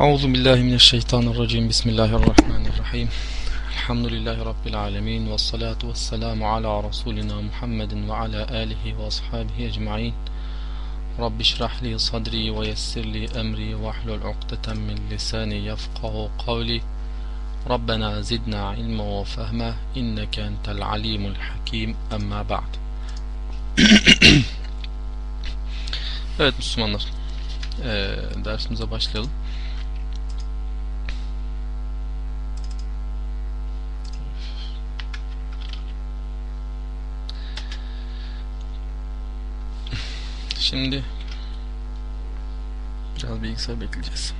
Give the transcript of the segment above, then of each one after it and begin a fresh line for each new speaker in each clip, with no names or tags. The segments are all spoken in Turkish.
أعوذ بالله من الشيطان الرجيم. بسم الله الرحمن الرحيم. الحمد لله رب العالمين والصلاة والسلام على رسولنا محمد وعلى آله وأصحابه أجمعين. رب اشرح لي صدري ويسر لي أمري واحلل عقدة من لساني يفقه قولي. ربنا زدنا علما وفهما إنك أنت العليم الحكيم. أما بعد. Evet Müslümanlar. Ee, dersimize başlayalım. Şimdi biraz bilgisayar bekleyeceğiz.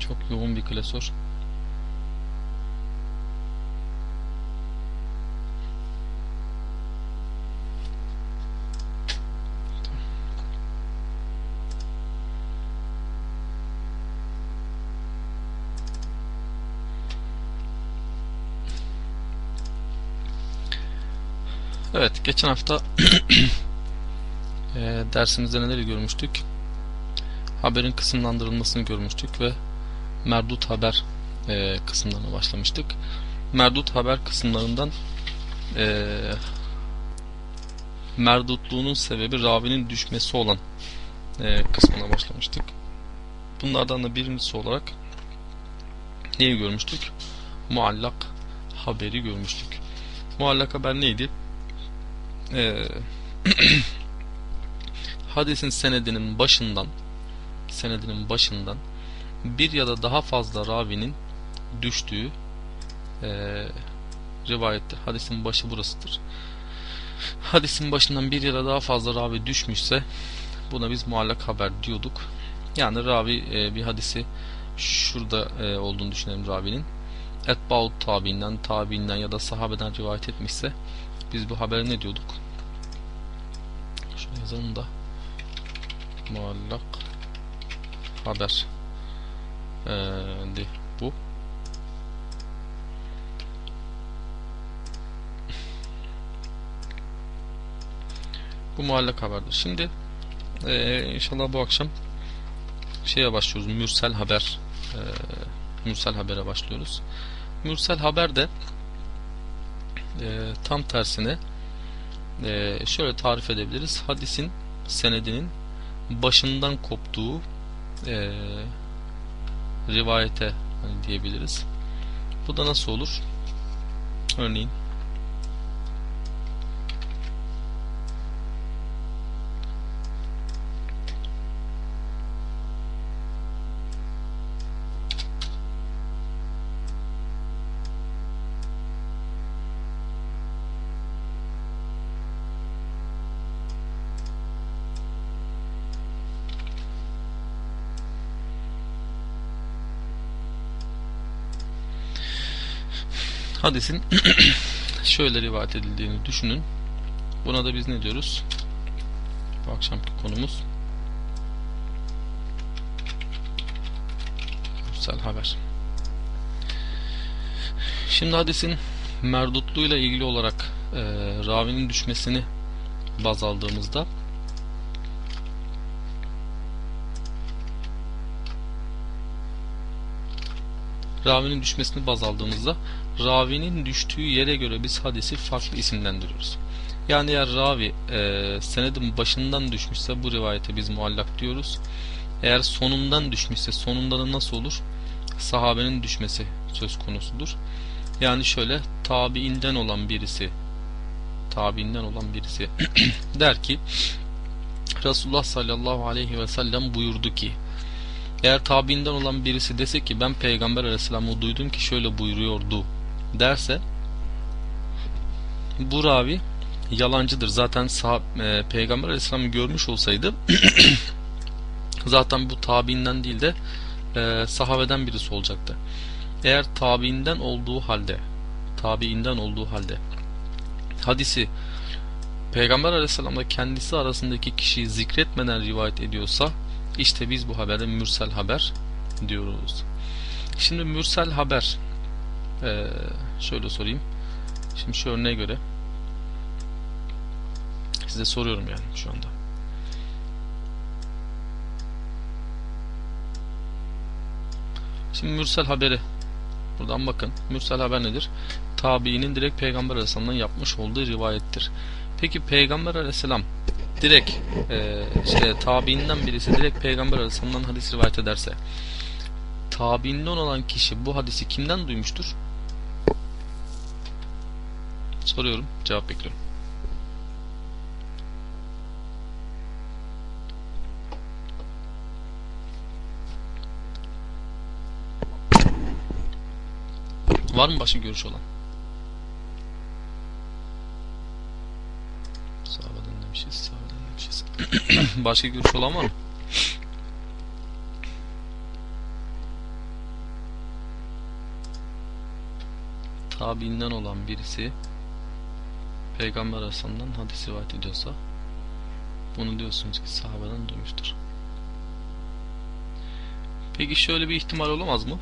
Çok yoğun bir klasör. Evet, geçen hafta e, dersimizde neleri görmüştük? Haberin kısımlandırılmasını görmüştük ve merdut haber e, kısımlarına başlamıştık. Merdut haber kısımlarından e, merdutluğunun sebebi ravinin düşmesi olan e, kısmına başlamıştık. Bunlardan da birincisi olarak neyi görmüştük? Muallak haberi görmüştük. Muallak haber neydi? Ee, hadisin senedinin başından senedinin başından bir ya da daha fazla ravinin düştüğü e, rivayettir. Hadisin başı burasıdır. Hadisin başından bir ya da daha fazla ravi düşmüşse buna biz muallak haber diyorduk. Yani ravi e, bir hadisi şurada e, olduğunu düşünelim ravinin. Etbaut tabiinden, tabiinden ya da sahabeden rivayet etmişse biz bu habere ne diyorduk? Şunu yazalım da muallak haber ee, de bu bu muallak haberdir. Şimdi e, inşallah bu akşam şeye başlıyoruz. Mürsel haber e, mürsel habere başlıyoruz. Mürsel haber de e, tam tersine e, şöyle tarif edebiliriz. Hadisin senedinin başından koptuğu e, rivayete hani diyebiliriz. Bu da nasıl olur? Örneğin hadisin şöyle rivayet edildiğini düşünün. Buna da biz ne diyoruz? Bu akşamki konumuz Mürsel haber. Şimdi hadisin merdutluğuyla ilgili olarak e, ravinin düşmesini baz aldığımızda ravinin düşmesini baz aldığımızda ravinin düştüğü yere göre biz hadisi farklı isimlendiriyoruz. Yani eğer ravi e, senedin başından düşmüşse bu rivayete biz muallak diyoruz. Eğer sonundan düşmüşse sonunda da nasıl olur? Sahabenin düşmesi söz konusudur. Yani şöyle tabiinden olan birisi tabiinden olan birisi der ki Resulullah sallallahu aleyhi ve sellem buyurdu ki eğer tabiinden olan birisi dese ki ben peygamber aleyhisselamı duydum ki şöyle buyuruyordu derse bu ravi yalancıdır. Zaten sahab, e, peygamber aleyhisselamı görmüş olsaydı zaten bu tabiinden değil de e, sahabeden birisi olacaktı. Eğer tabiinden olduğu halde tabiinden olduğu halde hadisi Peygamber aleyhisselamla kendisi arasındaki kişiyi zikretmeden rivayet ediyorsa işte biz bu habere mürsel haber diyoruz. Şimdi mürsel haber e, şöyle sorayım. Şimdi şu örneğe göre size soruyorum yani şu anda. Şimdi mürsel haberi buradan bakın. Mürsel haber nedir? Tabiinin direkt peygamber arasından yapmış olduğu rivayettir. Peki peygamber aleyhisselam direkt e, işte tabiinden birisi direkt peygamber aleyhisselamdan hadis rivayet ederse tabiinden olan kişi bu hadisi kimden duymuştur? Soruyorum. Cevap bekliyorum. Var mı başka görüş olan? başka görüş olan var? Tabiinden olan birisi Peygamber Aleyhisselam'dan hadis rivayet ediyorsa bunu diyorsunuz ki sahabeden duymuştur. Peki şöyle bir ihtimal olamaz mı?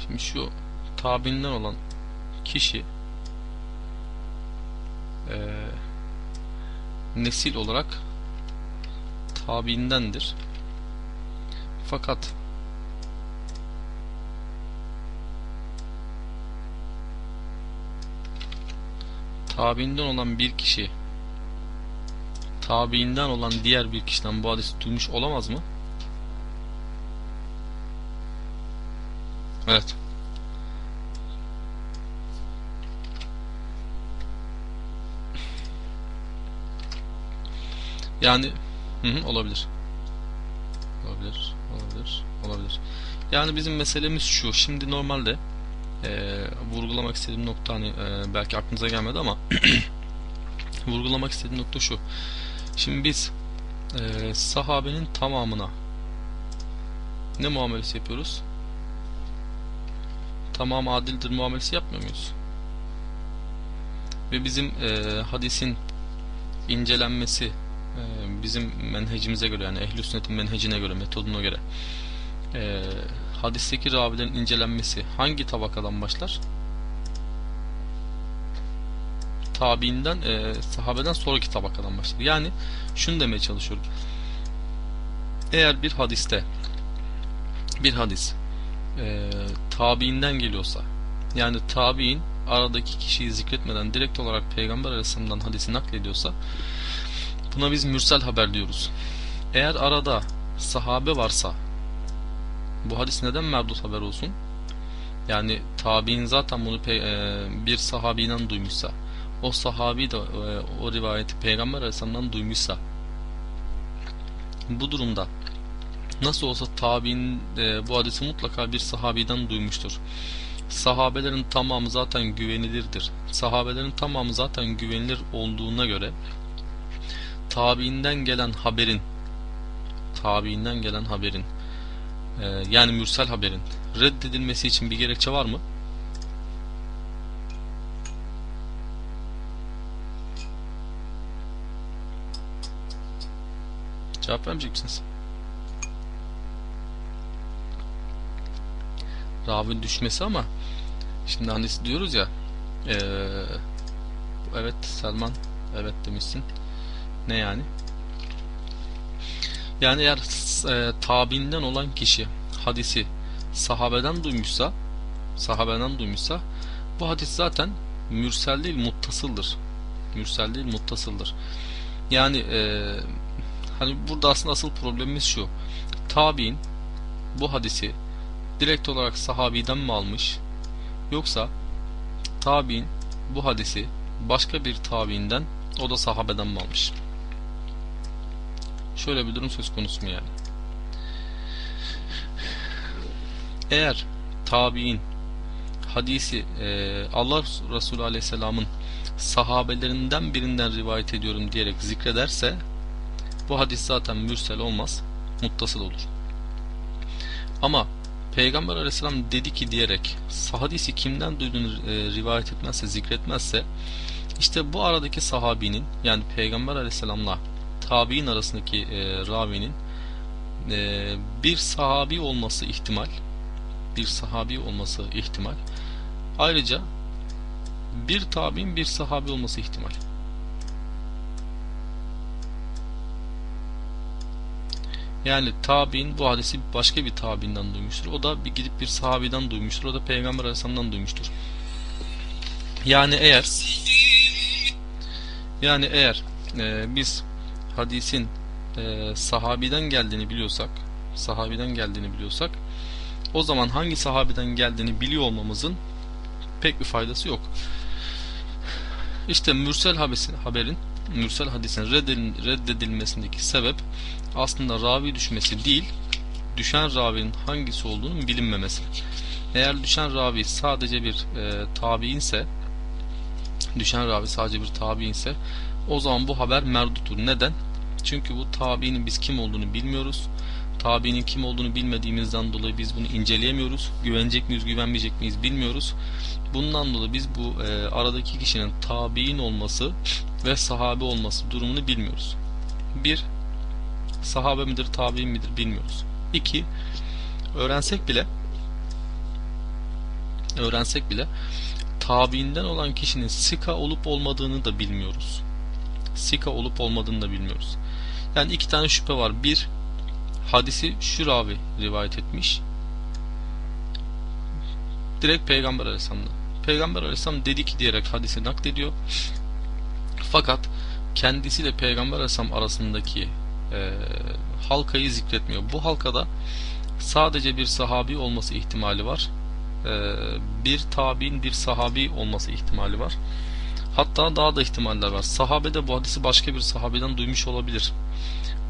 Şimdi şu tabiinden olan kişi e, nesil olarak tabiindendir. Fakat tabiinden olan bir kişi tabiinden olan diğer bir kişiden bu hadisi duymuş olamaz mı? Evet. Yani hı hı, olabilir. Olabilir, olabilir, olabilir. Yani bizim meselemiz şu. Şimdi normalde e, vurgulamak istediğim nokta hani e, belki aklınıza gelmedi ama vurgulamak istediğim nokta şu. Şimdi biz e, sahabenin tamamına ne muamelesi yapıyoruz? Tamam adildir muamelesi yapmıyor muyuz? Ve bizim e, hadisin incelenmesi bizim menhecimize göre yani ehl sünnetin menhecine göre metoduna göre e, hadisteki ravilerin incelenmesi hangi tabakadan başlar? Tabiinden, e, sahabeden sonraki tabakadan başlar. Yani şunu demeye çalışıyorum. Eğer bir hadiste bir hadis e, tabiinden geliyorsa yani tabiin aradaki kişiyi zikretmeden direkt olarak Peygamber arasından hadisi naklediyorsa buna biz mürsel haber diyoruz. Eğer arada sahabe varsa bu hadis neden merdut haber olsun? Yani tabi'in zaten bunu e, bir sahabiden duymuşsa, o sahabi de e, o rivayeti Peygamber Aleyhisselam'dan duymuşsa, bu durumda nasıl olsa tabi'in e, bu hadisi mutlaka bir sahabiden duymuştur. Sahabelerin tamamı zaten güvenilirdir. Sahabelerin tamamı zaten güvenilir olduğuna göre tabiinden gelen haberin tabiinden gelen haberin e, yani mürsel haberin reddedilmesi için bir gerekçe var mı? Cevap vermeyecek misiniz? Ravi düşmesi ama şimdi hani diyoruz ya ee, evet Selman evet demişsin ne yani? Yani eğer e, tabinden olan kişi hadisi sahabeden duymuşsa sahabeden duymuşsa bu hadis zaten mürsel değil muttasıldır. Mürsel değil muttasıldır. Yani e, hani burada aslında asıl problemimiz şu. Tabi'in bu hadisi direkt olarak sahabiden mi almış yoksa tabi'in bu hadisi başka bir tabiinden o da sahabeden mi almış? Şöyle bir durum söz konusu mu yani? Eğer tabi'in hadisi e, Allah Resulü Aleyhisselam'ın sahabelerinden birinden rivayet ediyorum diyerek zikrederse bu hadis zaten mürsel olmaz, muttasıl olur. Ama Peygamber Aleyhisselam dedi ki diyerek hadisi kimden duyduğunu e, rivayet etmezse, zikretmezse işte bu aradaki sahabinin yani Peygamber Aleyhisselam'la tabi'in arasındaki e, ravinin e, bir sahabi olması ihtimal bir sahabi olması ihtimal ayrıca bir tabi'in bir sahabi olması ihtimal Yani tabi'in bu hadisi başka bir tabiinden duymuştur. O da bir gidip bir sahabiden duymuştur. O da Peygamber Aleyhisselam'dan duymuştur. Yani eğer yani eğer e, biz hadisin e, sahabiden geldiğini biliyorsak sahabiden geldiğini biliyorsak o zaman hangi sahabeden geldiğini biliyor olmamızın pek bir faydası yok. İşte mürsel haberin, mürsel hadisin reddedilmesindeki sebep aslında ravi düşmesi değil, düşen ravinin hangisi olduğunun bilinmemesi. Eğer düşen ravi sadece bir e, tabiinse, düşen ravi sadece bir tabiinse, o zaman bu haber merdutur. Neden? Çünkü bu tabiinin biz kim olduğunu bilmiyoruz. Tabiinin kim olduğunu bilmediğimizden dolayı biz bunu inceleyemiyoruz. Güvenecek miyiz, güvenmeyecek miyiz bilmiyoruz. Bundan dolayı biz bu e, aradaki kişinin tabiin olması ve sahabe olması durumunu bilmiyoruz. Bir, sahabe midir, tabiin midir bilmiyoruz. İki, öğrensek bile öğrensek bile tabiinden olan kişinin sika olup olmadığını da bilmiyoruz. Sika olup olmadığını da bilmiyoruz. Yani iki tane şüphe var. Bir, hadisi şu ravi rivayet etmiş. Direkt Peygamber Aleyhisselam'dan. Peygamber Aleyhisselam dedi ki diyerek hadisi naklediyor. Fakat kendisiyle Peygamber Aleyhisselam arasındaki e, halkayı zikretmiyor. Bu halkada sadece bir sahabi olması ihtimali var. E, bir tabi'in bir sahabi olması ihtimali var. Hatta daha da ihtimaller var. Sahabe de bu hadisi başka bir sahabeden duymuş olabilir.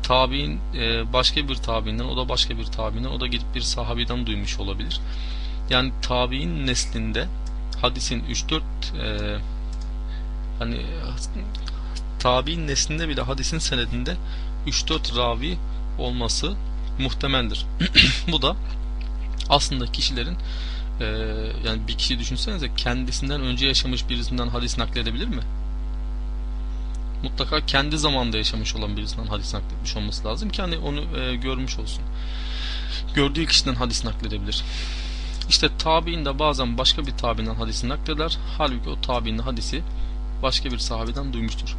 Tabi'in e, başka bir tabiinden, o da başka bir tabiinden, o da gidip bir sahabiden duymuş olabilir. Yani tabi'in neslinde hadisin 3-4 e, hani tabi'in neslinde bile hadisin senedinde 3-4 ravi olması muhtemeldir. Bu da aslında kişilerin e, yani bir kişi düşünsenize kendisinden önce yaşamış birisinden hadis nakledebilir mi? Mutlaka kendi zamanda yaşamış olan birisinden hadis nakletmiş olması lazım ki hani onu e, görmüş olsun. Gördüğü kişiden hadis nakledebilir. İşte tabi'in de bazen başka bir tabi'nden hadisi nakleder. Halbuki o tabi'nin hadisi başka bir sahabeden duymuştur.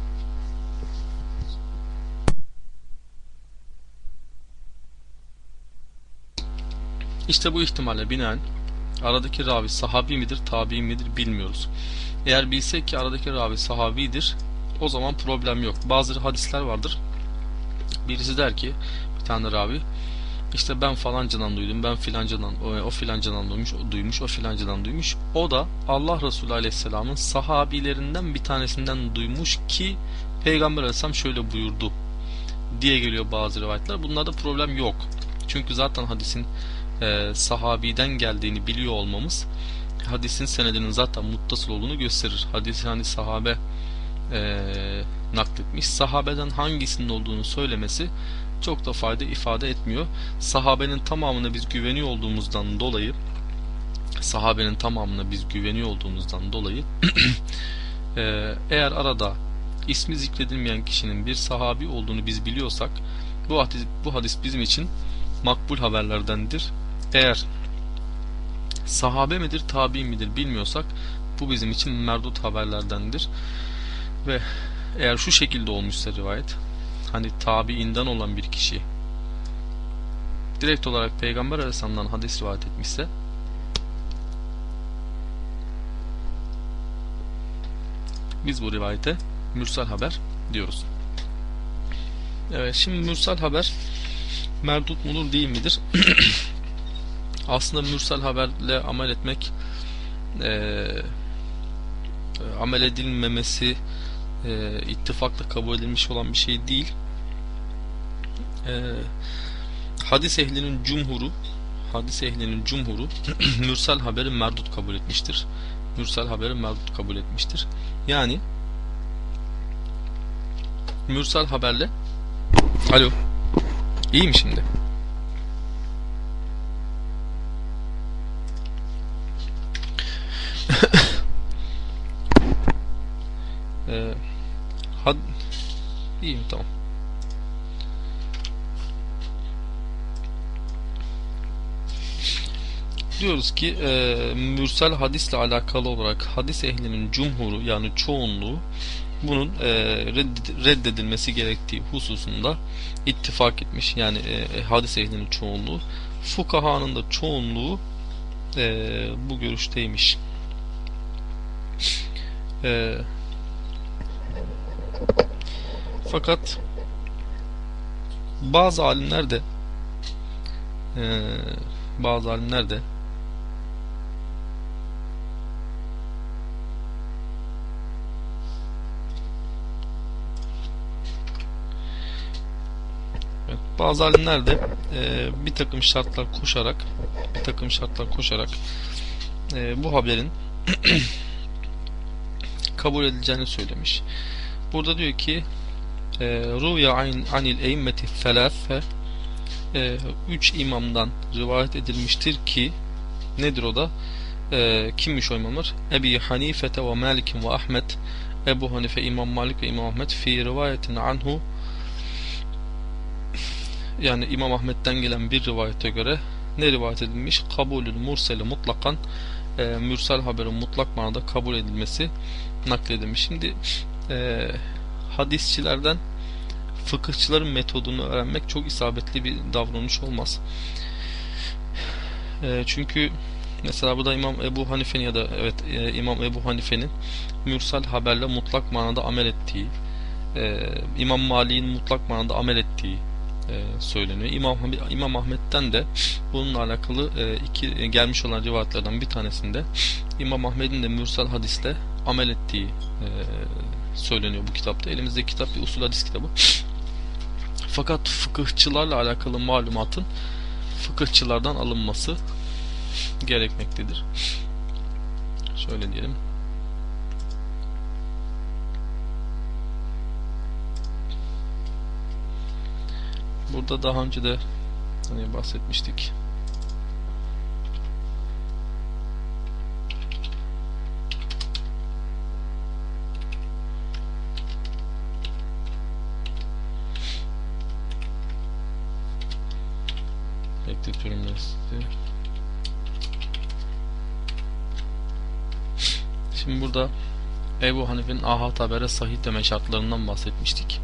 İşte bu ihtimale binaen aradaki ravi sahabi midir, tabi midir bilmiyoruz. Eğer bilsek ki aradaki ravi sahabidir, o zaman problem yok. Bazı hadisler vardır. Birisi der ki, bir tane ravi, işte ben falancadan duydum, ben filancadan, o, o filancadan duymuş, o duymuş, o filancadan duymuş. O da Allah Resulü Aleyhisselam'ın sahabilerinden bir tanesinden duymuş ki Peygamber Aleyhisselam şöyle buyurdu diye geliyor bazı rivayetler. Bunlarda problem yok. Çünkü zaten hadisin e, sahabiden geldiğini biliyor olmamız hadisin senedinin zaten muttasıl olduğunu gösterir. Hadis hani sahabe e, nakletmiş. Sahabeden hangisinin olduğunu söylemesi çok da fayda ifade etmiyor. Sahabenin tamamına biz güveniyor olduğumuzdan dolayı sahabenin tamamına biz güveniyor olduğumuzdan dolayı e, eğer arada ismi zikredilmeyen kişinin bir sahabi olduğunu biz biliyorsak bu hadis, bu hadis bizim için makbul haberlerdendir. Eğer sahabe midir, tabi midir bilmiyorsak bu bizim için merdut haberlerdendir. Ve eğer şu şekilde olmuşsa rivayet hani tabiinden olan bir kişi direkt olarak Peygamber Aleyhisselam'dan hadis rivayet etmişse biz bu rivayete mürsel haber diyoruz. Evet şimdi mürsel haber merdut mudur değil midir? Aslında mürsel haberle amel etmek e, amel edilmemesi e, ittifakla kabul edilmiş olan bir şey değil. E, hadis ehlinin cumhuru hadis ehlinin cumhuru mürsel haberi merdut kabul etmiştir. Mürsel haberi merdut kabul etmiştir. Yani mürsel haberle Alo. İyi mi şimdi? Ee, had İyiyim tamam. Diyoruz ki e, mürsel hadisle alakalı olarak hadis ehlinin cumhuru yani çoğunluğu bunun e, reddedilmesi gerektiği hususunda ittifak etmiş. Yani e, hadis ehlinin çoğunluğu. Fukahanın da çoğunluğu e, bu görüşteymiş. E, fakat bazı alimler de e, bazı alimler de Bazı alimler de e, bir takım şartlar koşarak bir takım şartlar koşarak e, bu haberin kabul edileceğini söylemiş. Burada diyor ki e, Ruya anil eymmeti felâfe e, üç imamdan rivayet edilmiştir ki nedir o da? E, kimmiş o imamlar? Ebi Hanifete ve Malik ve Ahmet Ebu Hanife, İmam Malik ve İmam Ahmet fi rivayetin anhu yani İmam Ahmet'ten gelen bir rivayete göre ne rivayet edilmiş? Kabulül murseli mutlakan e, mürsel haberin mutlak manada kabul edilmesi nakledilmiş. Şimdi e, hadisçilerden fıkıhçıların metodunu öğrenmek çok isabetli bir davranış olmaz. E, çünkü mesela burada İmam Ebu Hanife'nin ya da evet e, İmam Ebu Hanife'nin mürsel haberle mutlak manada amel ettiği, e, İmam Mali'nin mutlak manada amel ettiği e, söyleniyor. İmam, İmam Ahmet'ten de bununla alakalı e, iki e, gelmiş olan rivayetlerden bir tanesinde İmam Ahmet'in de mürsel hadisle amel ettiği e, söyleniyor bu kitapta. Elimizde kitap bir usul hadis kitabı. Fakat fıkıhçılarla alakalı malumatın fıkıhçılardan alınması gerekmektedir. Şöyle diyelim. Burada daha önce de hani bahsetmiştik. Şimdi burada Ebu Hanife'nin ahad habere sahih deme şartlarından bahsetmiştik.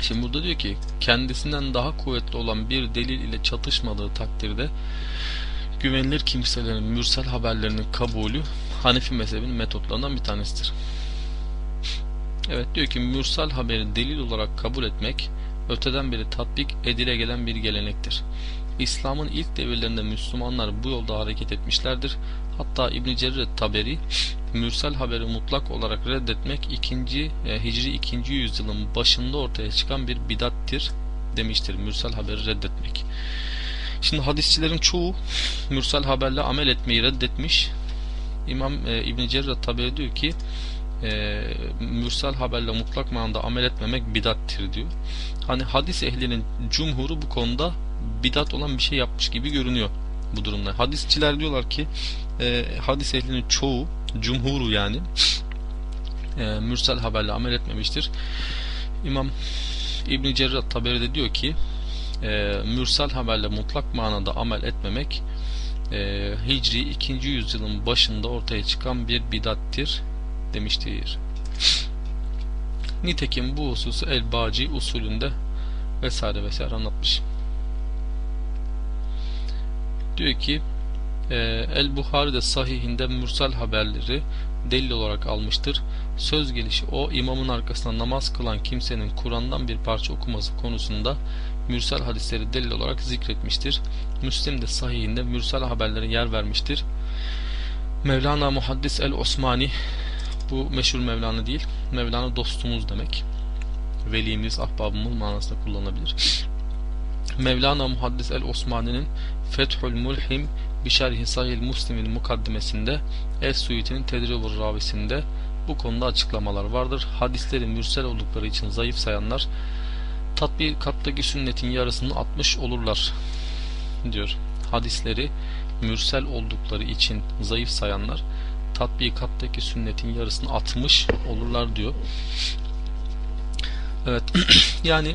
Şimdi burada diyor ki kendisinden daha kuvvetli olan bir delil ile çatışmadığı takdirde güvenilir kimselerin mürsel haberlerinin kabulü Hanefi mezhebinin metotlarından bir tanesidir. Evet diyor ki mürsel haberi delil olarak kabul etmek öteden beri tatbik edile gelen bir gelenektir. İslam'ın ilk devirlerinde Müslümanlar bu yolda hareket etmişlerdir. Hatta İbn Cerir Taberi mürsel haberi mutlak olarak reddetmek ikinci e, Hicri 2. yüzyılın başında ortaya çıkan bir bidattir demiştir. Mürsel haberi reddetmek. Şimdi hadisçilerin çoğu mürsel haberle amel etmeyi reddetmiş. İmam e, İbn Cerir Taberi diyor ki e, mürsel haberle mutlak manada amel etmemek bidattir diyor. Hani hadis ehlinin cumhuru bu konuda bidat olan bir şey yapmış gibi görünüyor bu durumda. Hadisçiler diyorlar ki e, hadis ehlinin çoğu, cumhuru yani e, mürsel haberle amel etmemiştir. İmam İbn Cerrah Taberi de diyor ki e, mürsel haberle mutlak manada amel etmemek e, Hicri 2. yüzyılın başında ortaya çıkan bir bidattir demiştir. Nitekim bu hususu El-Baci usulünde vesaire vesaire anlatmış. Diyor ki e, El-Buhari de sahihinde mürsel haberleri delil olarak almıştır. Söz gelişi o imamın arkasında namaz kılan kimsenin Kur'an'dan bir parça okuması konusunda mürsel hadisleri delil olarak zikretmiştir. Müslim de sahihinde mürsel haberlere yer vermiştir. Mevlana Muhaddis el-Osmani bu meşhur Mevlana değil. Mevlana dostumuz demek. Velimiz, ahbabımız manasında kullanılabilir. Mevlana Muhaddis el-Osmani'nin Fethül Mulhim Bişerhi Sahih Muslim'in mukaddimesinde Es-Suyuti'nin Tedribur Ravisinde bu konuda açıklamalar vardır. Hadisleri mürsel oldukları için zayıf sayanlar tatbikattaki sünnetin yarısını atmış olurlar diyor. Hadisleri mürsel oldukları için zayıf sayanlar tatbikattaki sünnetin yarısını atmış olurlar diyor. Evet yani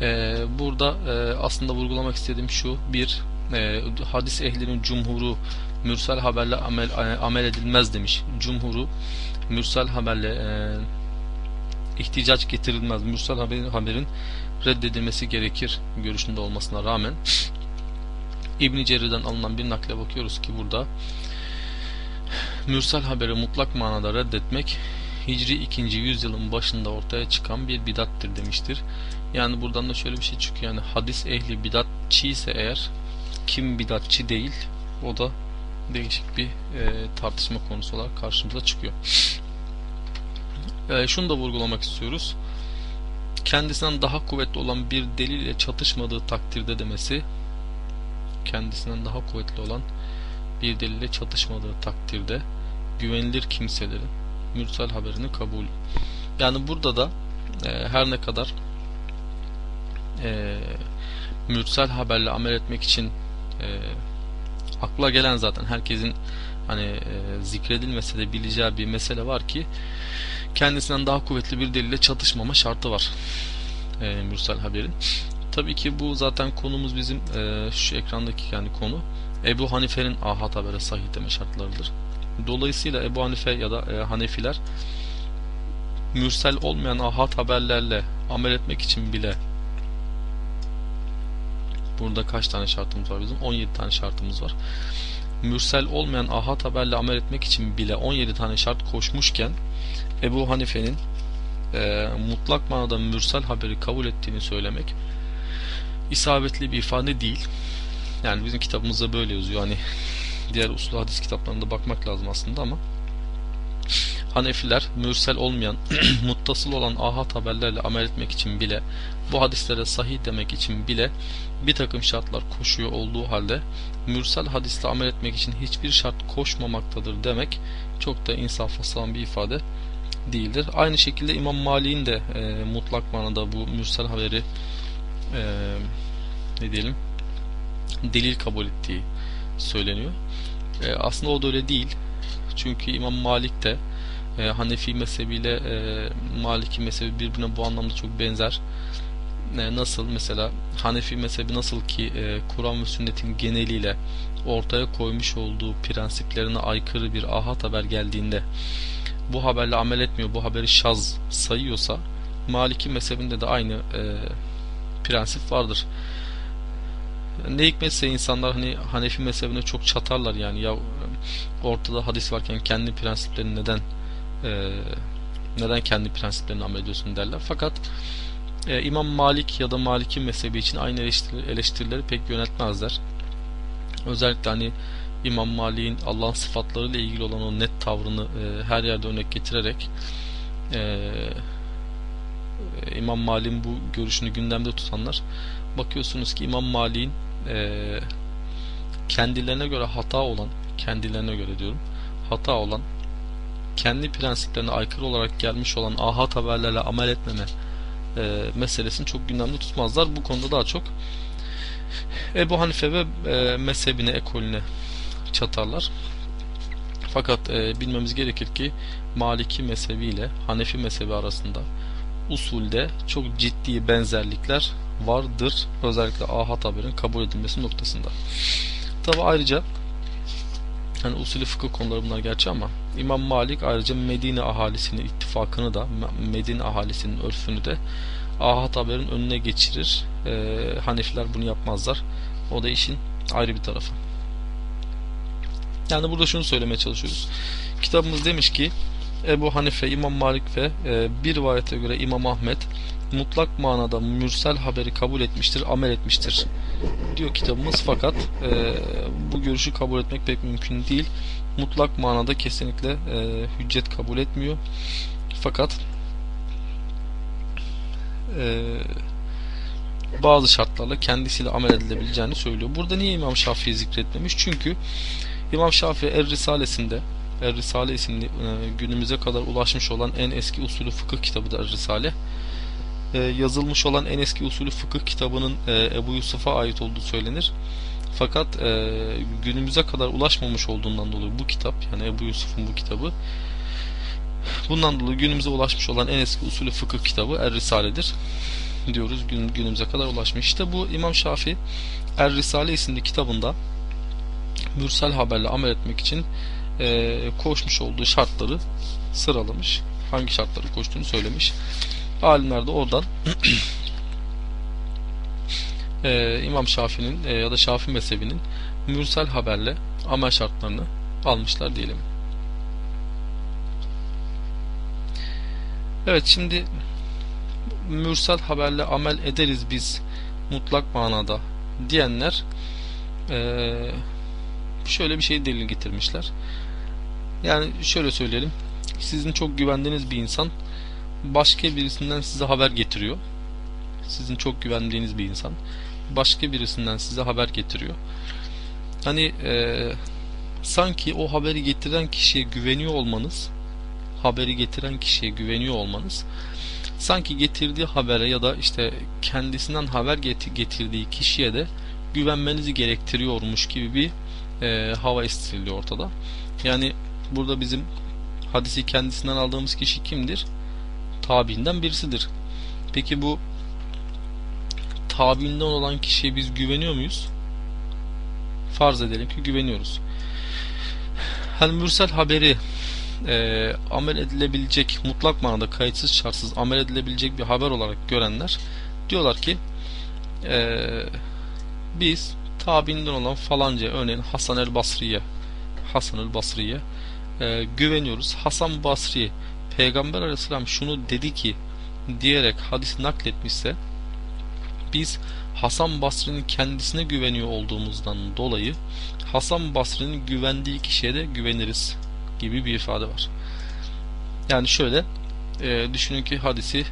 e, burada e, aslında vurgulamak istediğim şu bir e, hadis ehlinin cumhuru mürsel haberle amel, amel edilmez demiş. Cumhuru mürsel haberle e, ihticaç getirilmez. Mürsel haberin, haberin reddedilmesi gerekir görüşünde olmasına rağmen İbn Cerir'den alınan bir nakle bakıyoruz ki burada mürsel haberi mutlak manada reddetmek Hicri 2. yüzyılın başında ortaya çıkan bir bidattir demiştir. Yani buradan da şöyle bir şey çıkıyor. Yani hadis ehli bidatçı ise eğer kim bidatçı değil o da değişik bir e, tartışma konusu olarak karşımıza çıkıyor. E, şunu da vurgulamak istiyoruz. Kendisinden daha kuvvetli olan bir delil ile çatışmadığı takdirde demesi kendisinden daha kuvvetli olan bir delille çatışmadığı takdirde güvenilir kimselerin mürsel haberini kabul. Yani burada da e, her ne kadar e, mürsel haberle amel etmek için e, akla gelen zaten herkesin hani e, zikredilmese de bileceği bir mesele var ki kendisinden daha kuvvetli bir delille çatışmama şartı var e, mürsel haberin. Tabii ki bu zaten konumuz bizim e, şu ekrandaki yani konu Ebu Hanife'nin ahad habere sahih deme şartlarıdır. Dolayısıyla Ebu Hanife ya da e, Hanefiler mürsel olmayan ahad haberlerle amel etmek için bile burada kaç tane şartımız var bizim? 17 tane şartımız var. Mürsel olmayan ahad haberle amel etmek için bile 17 tane şart koşmuşken Ebu Hanife'nin e, mutlak manada mürsel haberi kabul ettiğini söylemek isabetli bir ifade değil. Yani bizim kitabımızda böyle yazıyor. Hani diğer usul hadis kitaplarında bakmak lazım aslında ama Hanefiler mürsel olmayan, muttasıl olan ahad haberlerle amel etmek için bile, bu hadislere sahih demek için bile bir takım şartlar koşuyor olduğu halde mürsel hadisle amel etmek için hiçbir şart koşmamaktadır demek çok da insafa sağlayan bir ifade değildir. Aynı şekilde İmam Malik'in de e, mutlak manada bu mürsel haberi e, ne diyelim delil kabul ettiği söyleniyor. E, aslında o da öyle değil. Çünkü İmam Malik de e, Hanefi mezhebiyle e, Maliki mezhebi birbirine bu anlamda çok benzer. E, nasıl mesela Hanefi mezhebi nasıl ki e, Kur'an ve sünnetin geneliyle ortaya koymuş olduğu prensiplerine aykırı bir ahad haber geldiğinde bu haberle amel etmiyor, bu haberi şaz sayıyorsa Maliki mezhebinde de aynı e, prensip vardır. Ne hikmetse insanlar hani Hanefi mezhebine çok çatarlar yani ya ortada hadis varken kendi prensiplerini neden e, neden kendi prensiplerini amel ediyorsun derler. Fakat e, İmam Malik ya da Maliki mezhebi için aynı eleştiri, eleştirileri pek yönetmezler. Özellikle hani İmam Malik'in Allah'ın sıfatlarıyla ilgili olan o net tavrını e, her yerde örnek getirerek e, İmam Malik'in bu görüşünü gündemde tutanlar bakıyorsunuz ki İmam Malik'in e, kendilerine göre hata olan kendilerine göre diyorum hata olan kendi prensiplerine aykırı olarak gelmiş olan ahad haberlerle amel etmeme e, meselesini çok gündemde tutmazlar. Bu konuda daha çok Ebu Hanife ve e, mezhebine, ekolüne çatarlar. Fakat e, bilmemiz gerekir ki Maliki mezhebi ile Hanefi mezhebi arasında usulde çok ciddi benzerlikler vardır. Özellikle ahad haberin kabul edilmesi noktasında. Tabi ayrıca hani usulü fıkıh konuları bunlar gerçi ama İmam Malik ayrıca Medine ahalisinin ittifakını da Medine ahalisinin örfünü de ahad haberin önüne geçirir. Ee, Hanefiler bunu yapmazlar. O da işin ayrı bir tarafı. Yani burada şunu söylemeye çalışıyoruz. Kitabımız demiş ki Ebu Hanife, İmam Malik ve e, bir rivayete göre İmam Ahmet mutlak manada mürsel haberi kabul etmiştir, amel etmiştir diyor kitabımız fakat e, bu görüşü kabul etmek pek mümkün değil. Mutlak manada kesinlikle e, hüccet kabul etmiyor. Fakat e, bazı şartlarla kendisiyle amel edilebileceğini söylüyor. Burada niye İmam Şafii zikretmemiş? Çünkü İmam Şafii Er Risalesinde Er Risale isimli e, günümüze kadar ulaşmış olan en eski usulü fıkıh kitabıdır Er Risale. E, yazılmış olan en eski usulü fıkıh kitabının e, Ebu Yusuf'a ait olduğu söylenir. Fakat e, günümüze kadar ulaşmamış olduğundan dolayı bu kitap yani Ebu Yusuf'un bu kitabı bundan dolayı günümüze ulaşmış olan en eski usulü fıkıh kitabı Er Risale'dir diyoruz gün, günümüze kadar ulaşmış. İşte bu İmam Şafii Er Risale isimli kitabında mürsel haberle amel etmek için e, koşmuş olduğu şartları sıralamış. Hangi şartları koştuğunu söylemiş. Alimler de oradan e, İmam Şafii'nin e, ya da Şafii mezhebinin mürsel haberle amel şartlarını almışlar diyelim. Evet şimdi mürsel haberle amel ederiz biz mutlak manada diyenler ee, şöyle bir şey delil getirmişler. Yani şöyle söyleyelim. Sizin çok güvendiğiniz bir insan başka birisinden size haber getiriyor. Sizin çok güvendiğiniz bir insan başka birisinden size haber getiriyor. Hani e, sanki o haberi getiren kişiye güveniyor olmanız haberi getiren kişiye güveniyor olmanız sanki getirdiği habere ya da işte kendisinden haber getirdiği kişiye de güvenmenizi gerektiriyormuş gibi bir e, hava estiriliyor ortada. Yani burada bizim hadisi kendisinden aldığımız kişi kimdir? Tabiinden birisidir. Peki bu tabiinden olan kişiye biz güveniyor muyuz? Farz edelim ki güveniyoruz. Hani mürsel haberi e, amel edilebilecek mutlak manada kayıtsız şartsız amel edilebilecek bir haber olarak görenler diyorlar ki e, biz tabiinden olan falanca örneğin Hasan el Basri'ye Hasan el Basri'ye e, güveniyoruz. Hasan Basri Peygamber aleyhisselam şunu dedi ki diyerek hadis nakletmişse biz Hasan Basri'nin kendisine güveniyor olduğumuzdan dolayı Hasan Basri'nin güvendiği kişiye de güveniriz gibi bir ifade var. Yani şöyle e, düşünün ki hadisi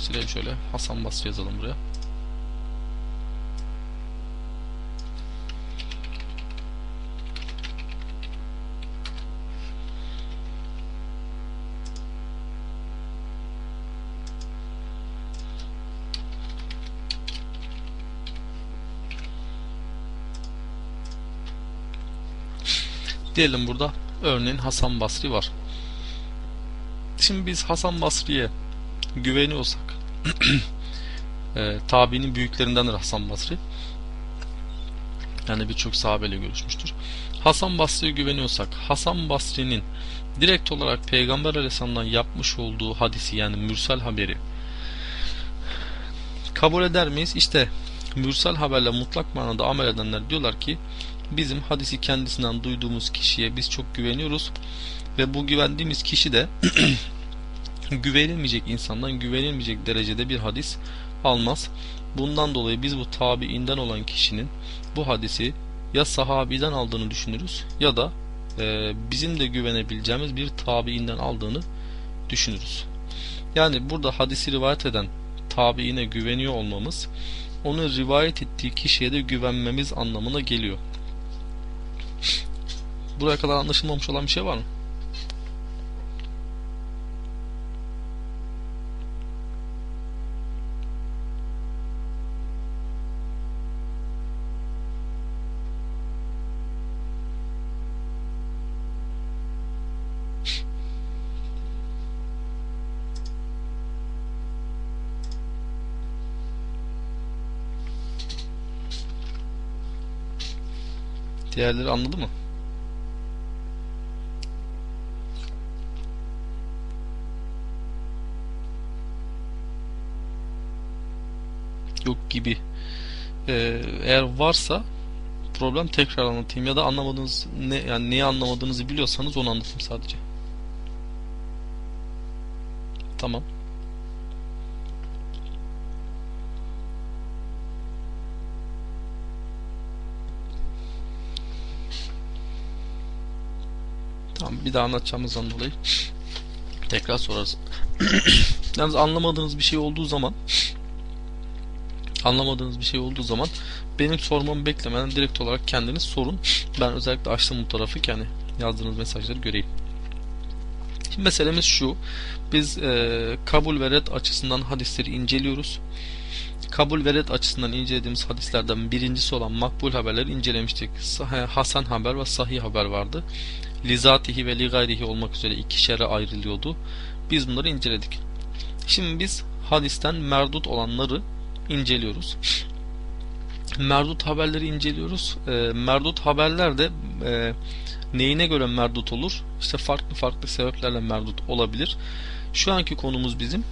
silelim şöyle Hasan Basri yazalım buraya. Diyelim burada örneğin Hasan Basri var. Şimdi biz Hasan Basri'ye güveniyorsak e, tabiinin büyüklerindendir Hasan Basri. Yani birçok sahabeyle görüşmüştür. Hasan Basri'ye güveniyorsak Hasan Basri'nin direkt olarak Peygamber Aleyhisselam'dan yapmış olduğu hadisi yani mürsel haberi kabul eder miyiz? İşte mürsel haberle mutlak manada amel edenler diyorlar ki bizim hadisi kendisinden duyduğumuz kişiye biz çok güveniyoruz ve bu güvendiğimiz kişi de güvenilmeyecek insandan güvenilmeyecek derecede bir hadis almaz. Bundan dolayı biz bu tabiinden olan kişinin bu hadisi ya sahabiden aldığını düşünürüz ya da e, bizim de güvenebileceğimiz bir tabiinden aldığını düşünürüz. Yani burada hadisi rivayet eden tabiine güveniyor olmamız onu rivayet ettiği kişiye de güvenmemiz anlamına geliyor. Buraya kadar anlaşılmamış olan bir şey var mı? Diğerleri anladı mı? Yok gibi. Ee, eğer varsa problem tekrar anlatayım ya da anlamadığınız ne yani neyi anlamadığınızı biliyorsanız onu anlatayım sadece. Tamam. Tamam bir daha anlatacağımızdan dolayı tekrar sorarız. Yalnız anlamadığınız bir şey olduğu zaman anlamadığınız bir şey olduğu zaman benim sormamı beklemeden direkt olarak kendiniz sorun. Ben özellikle açtım bu tarafı ki hani yazdığınız mesajları göreyim. Şimdi meselemiz şu. Biz e, kabul ve red açısından hadisleri inceliyoruz. Kabul ve red açısından incelediğimiz hadislerden birincisi olan makbul haberleri incelemiştik. Hasan haber ve sahih haber vardı lizatihi ve li gayrihi olmak üzere iki şere ayrılıyordu. Biz bunları inceledik. Şimdi biz hadisten merdut olanları inceliyoruz. merdut haberleri inceliyoruz. E, merdut haberler de e, neyine göre merdut olur? İşte farklı farklı sebeplerle merdut olabilir. Şu anki konumuz bizim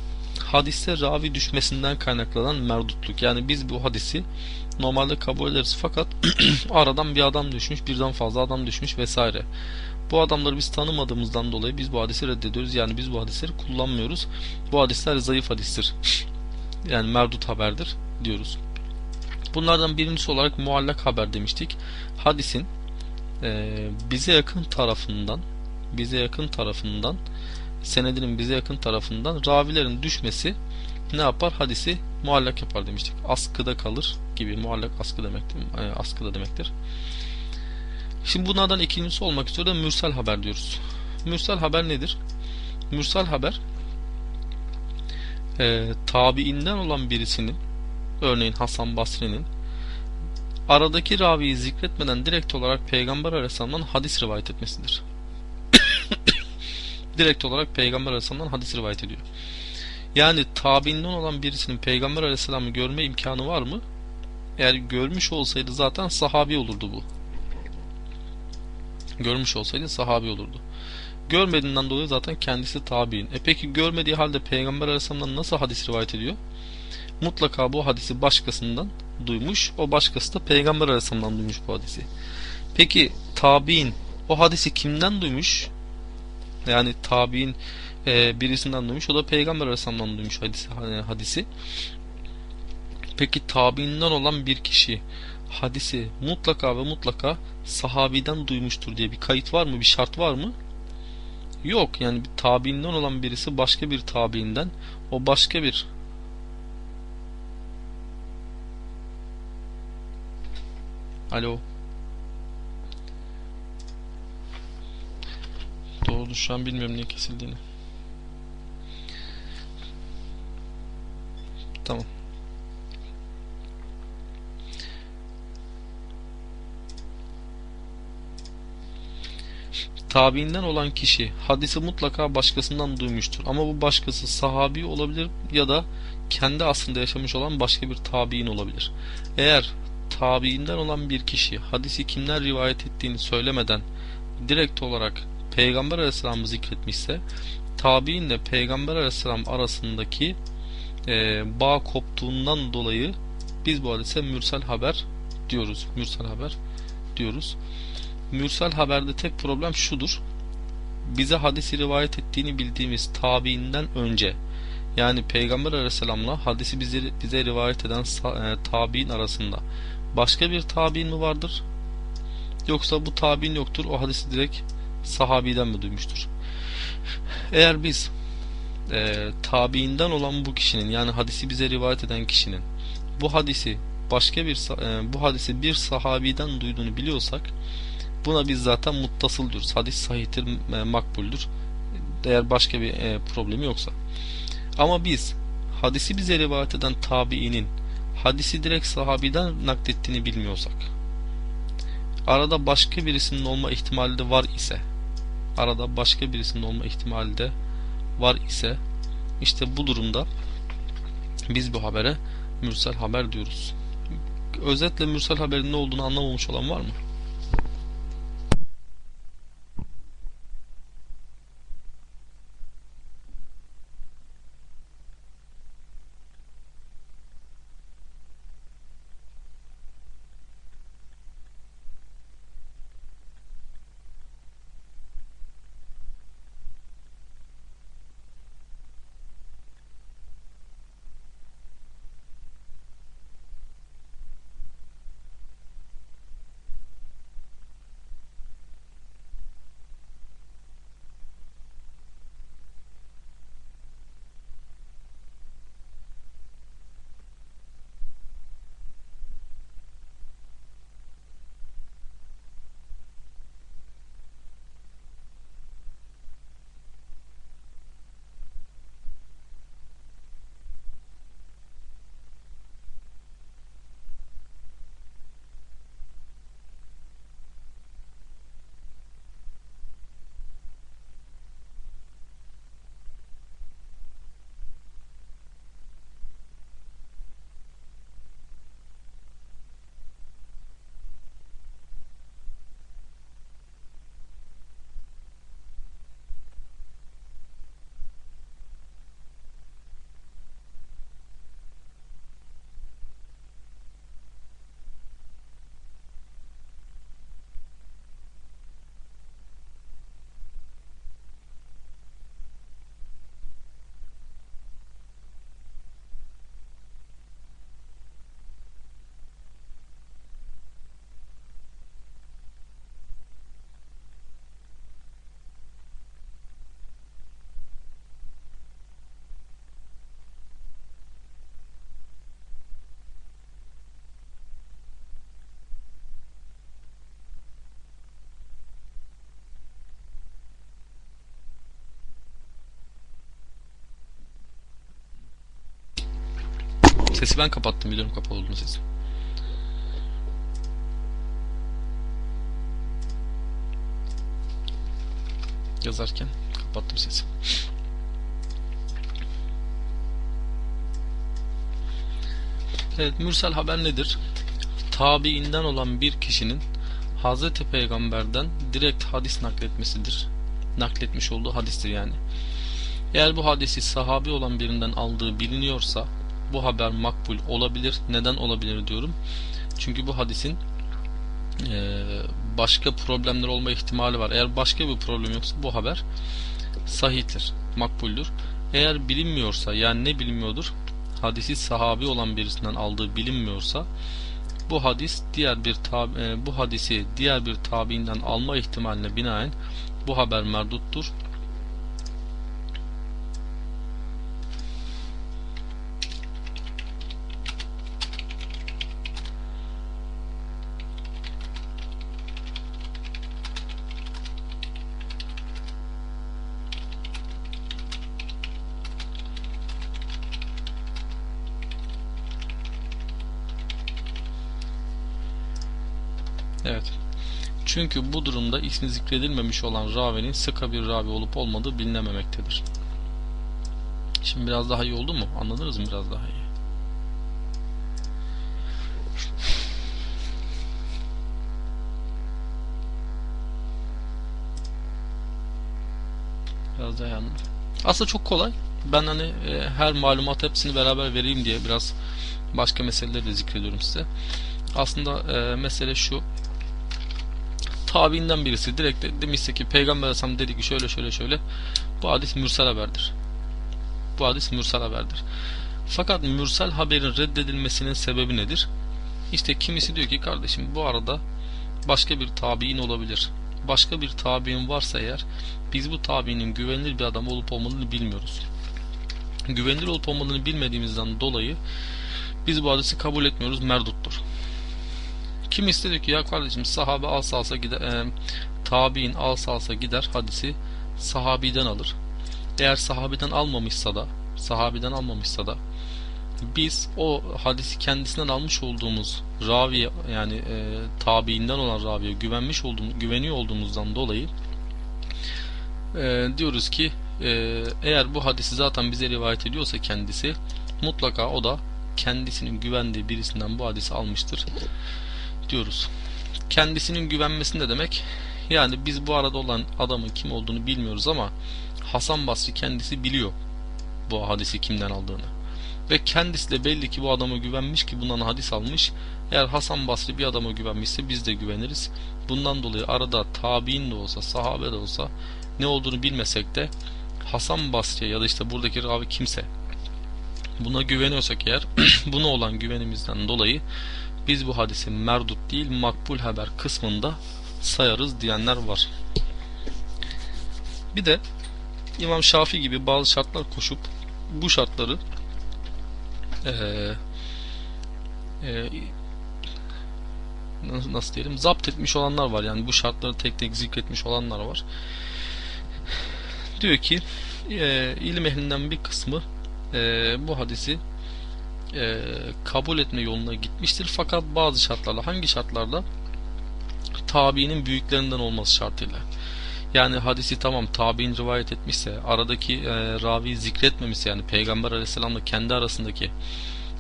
hadiste ravi düşmesinden kaynaklanan merdutluk. Yani biz bu hadisi normalde kabul ederiz fakat aradan bir adam düşmüş, birden fazla adam düşmüş vesaire. Bu adamları biz tanımadığımızdan dolayı biz bu hadisi reddediyoruz. Yani biz bu hadisleri kullanmıyoruz. Bu hadisler zayıf hadistir. yani merdut haberdir diyoruz. Bunlardan birincisi olarak muallak haber demiştik. Hadisin e, bize yakın tarafından bize yakın tarafından senedinin bize yakın tarafından ravilerin düşmesi ne yapar? Hadisi muallak yapar demiştik. Askıda kalır gibi. Muallak askı demektir. E, askıda demektir. Şimdi bunlardan ikincisi olmak üzere mürsel haber diyoruz. Mürsel haber nedir? Mürsel haber e, tabiinden olan birisinin örneğin Hasan Basri'nin aradaki raviyi zikretmeden direkt olarak Peygamber Aleyhisselam'dan hadis rivayet etmesidir. Direkt olarak Peygamber Aleyhisselam'dan hadis rivayet ediyor. Yani tabiinden olan birisinin Peygamber Aleyhisselam'ı görme imkanı var mı? Eğer görmüş olsaydı zaten sahabi olurdu bu. Görmüş olsaydı sahabi olurdu. Görmediğinden dolayı zaten kendisi tabi'in. E peki görmediği halde Peygamber Aleyhisselam'dan nasıl hadis rivayet ediyor? Mutlaka bu hadisi başkasından duymuş. O başkası da Peygamber Aleyhisselam'dan duymuş bu hadisi. Peki tabi'in o hadisi kimden duymuş? Yani tabi'in e, birisinden duymuş. O da Peygamber Aleyhisselam'dan duymuş hadisi. hadisi. Peki tabiinden olan bir kişi hadisi mutlaka ve mutlaka sahabiden duymuştur diye bir kayıt var mı? Bir şart var mı? Yok. Yani bir tabiinden olan birisi başka bir tabiinden o başka bir Alo. Doğru şu an bilmiyorum niye kesildiğini. Tamam. tabiinden olan kişi hadisi mutlaka başkasından duymuştur. Ama bu başkası sahabi olabilir ya da kendi aslında yaşamış olan başka bir tabiin olabilir. Eğer tabiinden olan bir kişi hadisi kimler rivayet ettiğini söylemeden direkt olarak Peygamber Aleyhisselam'ı zikretmişse tabiinle Peygamber Aleyhisselam arasındaki e, bağ koptuğundan dolayı biz bu hadise mürsel haber diyoruz. Mürsel haber diyoruz. Mürsel haberde tek problem şudur. Bize hadisi rivayet ettiğini bildiğimiz tabiinden önce yani Peygamber Aleyhisselam'la hadisi bize, bize rivayet eden e, tabiin arasında başka bir tabiin mi vardır? Yoksa bu tabiin yoktur. O hadisi direkt sahabiden mi duymuştur? Eğer biz e, tabiinden olan bu kişinin yani hadisi bize rivayet eden kişinin bu hadisi başka bir e, bu hadisi bir sahabiden duyduğunu biliyorsak Buna biz zaten muttasıl diyoruz. Hadis sahihtir, e, makbuldür. Eğer başka bir e, problemi yoksa. Ama biz hadisi bize rivayet eden tabiinin hadisi direkt sahabiden naklettiğini bilmiyorsak arada başka birisinin olma ihtimali de var ise arada başka birisinin olma ihtimali de var ise işte bu durumda biz bu habere mürsel haber diyoruz. Özetle mürsel haberin ne olduğunu anlamamış olan var mı? Sesi ben kapattım biliyorum kapalı olduğunu sesi. Yazarken kapattım sesi. Evet, mürsel haber nedir? Tabiinden olan bir kişinin Hazreti Peygamber'den direkt hadis nakletmesidir. Nakletmiş olduğu hadistir yani. Eğer bu hadisi sahabi olan birinden aldığı biliniyorsa bu haber makbul olabilir. Neden olabilir diyorum. Çünkü bu hadisin e, başka problemler olma ihtimali var. Eğer başka bir problem yoksa bu haber sahihtir, makbuldür. Eğer bilinmiyorsa yani ne bilinmiyordur? Hadisi sahabi olan birisinden aldığı bilinmiyorsa bu hadis diğer bir tabi, e, bu hadisi diğer bir tabiinden alma ihtimaline binaen bu haber merduttur. Evet. Çünkü bu durumda ismi zikredilmemiş olan ravinin sıka bir ravi olup olmadığı bilinememektedir. Şimdi biraz daha iyi oldu mu? Anladınız mı biraz daha iyi? Biraz daha yandım. Aslında çok kolay. Ben hani e, her malumat hepsini beraber vereyim diye biraz başka meseleleri de zikrediyorum size. Aslında e, mesele şu tabiinden birisi direkt de, demişse ki Peygamber Aleyhisselam dedi ki şöyle şöyle şöyle bu hadis mürsel haberdir. Bu hadis mürsel haberdir. Fakat mürsel haberin reddedilmesinin sebebi nedir? İşte kimisi diyor ki kardeşim bu arada başka bir tabiin olabilir. Başka bir tabiin varsa eğer biz bu tabiinin güvenilir bir adam olup olmadığını bilmiyoruz. Güvenilir olup olmadığını bilmediğimizden dolayı biz bu hadisi kabul etmiyoruz merduttur. Kim istedi ki ya kardeşim sahabe alsa alsa gider, e, tabi'in alsa alsa gider hadisi sahabiden alır. Eğer sahabiden almamışsa da sahabiden almamışsa da biz o hadisi kendisinden almış olduğumuz ravi yani e, tabiinden olan raviye güvenmiş olduğumuz güveniyor olduğumuzdan dolayı e, diyoruz ki e, eğer bu hadisi zaten bize rivayet ediyorsa kendisi mutlaka o da kendisinin güvendiği birisinden bu hadisi almıştır diyoruz. Kendisinin güvenmesi ne demek? Yani biz bu arada olan adamın kim olduğunu bilmiyoruz ama Hasan Basri kendisi biliyor bu hadisi kimden aldığını. Ve kendisi de belli ki bu adama güvenmiş ki bundan hadis almış. Eğer Hasan Basri bir adama güvenmişse biz de güveniriz. Bundan dolayı arada tabi'in de olsa, sahabe de olsa ne olduğunu bilmesek de Hasan Basri'ye ya da işte buradaki ravi kimse buna güveniyorsak eğer buna olan güvenimizden dolayı biz bu hadisi merdut değil makbul haber kısmında sayarız diyenler var. Bir de İmam Şafi gibi bazı şartlar koşup bu şartları ee, e, nasıl diyelim zapt etmiş olanlar var. Yani bu şartları tek tek zikretmiş olanlar var. Diyor ki e, ilim ehlinden bir kısmı e, bu hadisi e, kabul etme yoluna gitmiştir. Fakat bazı şartlarla hangi şartlarda? Tabiinin büyüklerinden olması şartıyla. Yani hadisi tamam tabi'in rivayet etmişse aradaki e, ravi zikretmemişse yani Peygamber aleyhisselamla kendi arasındaki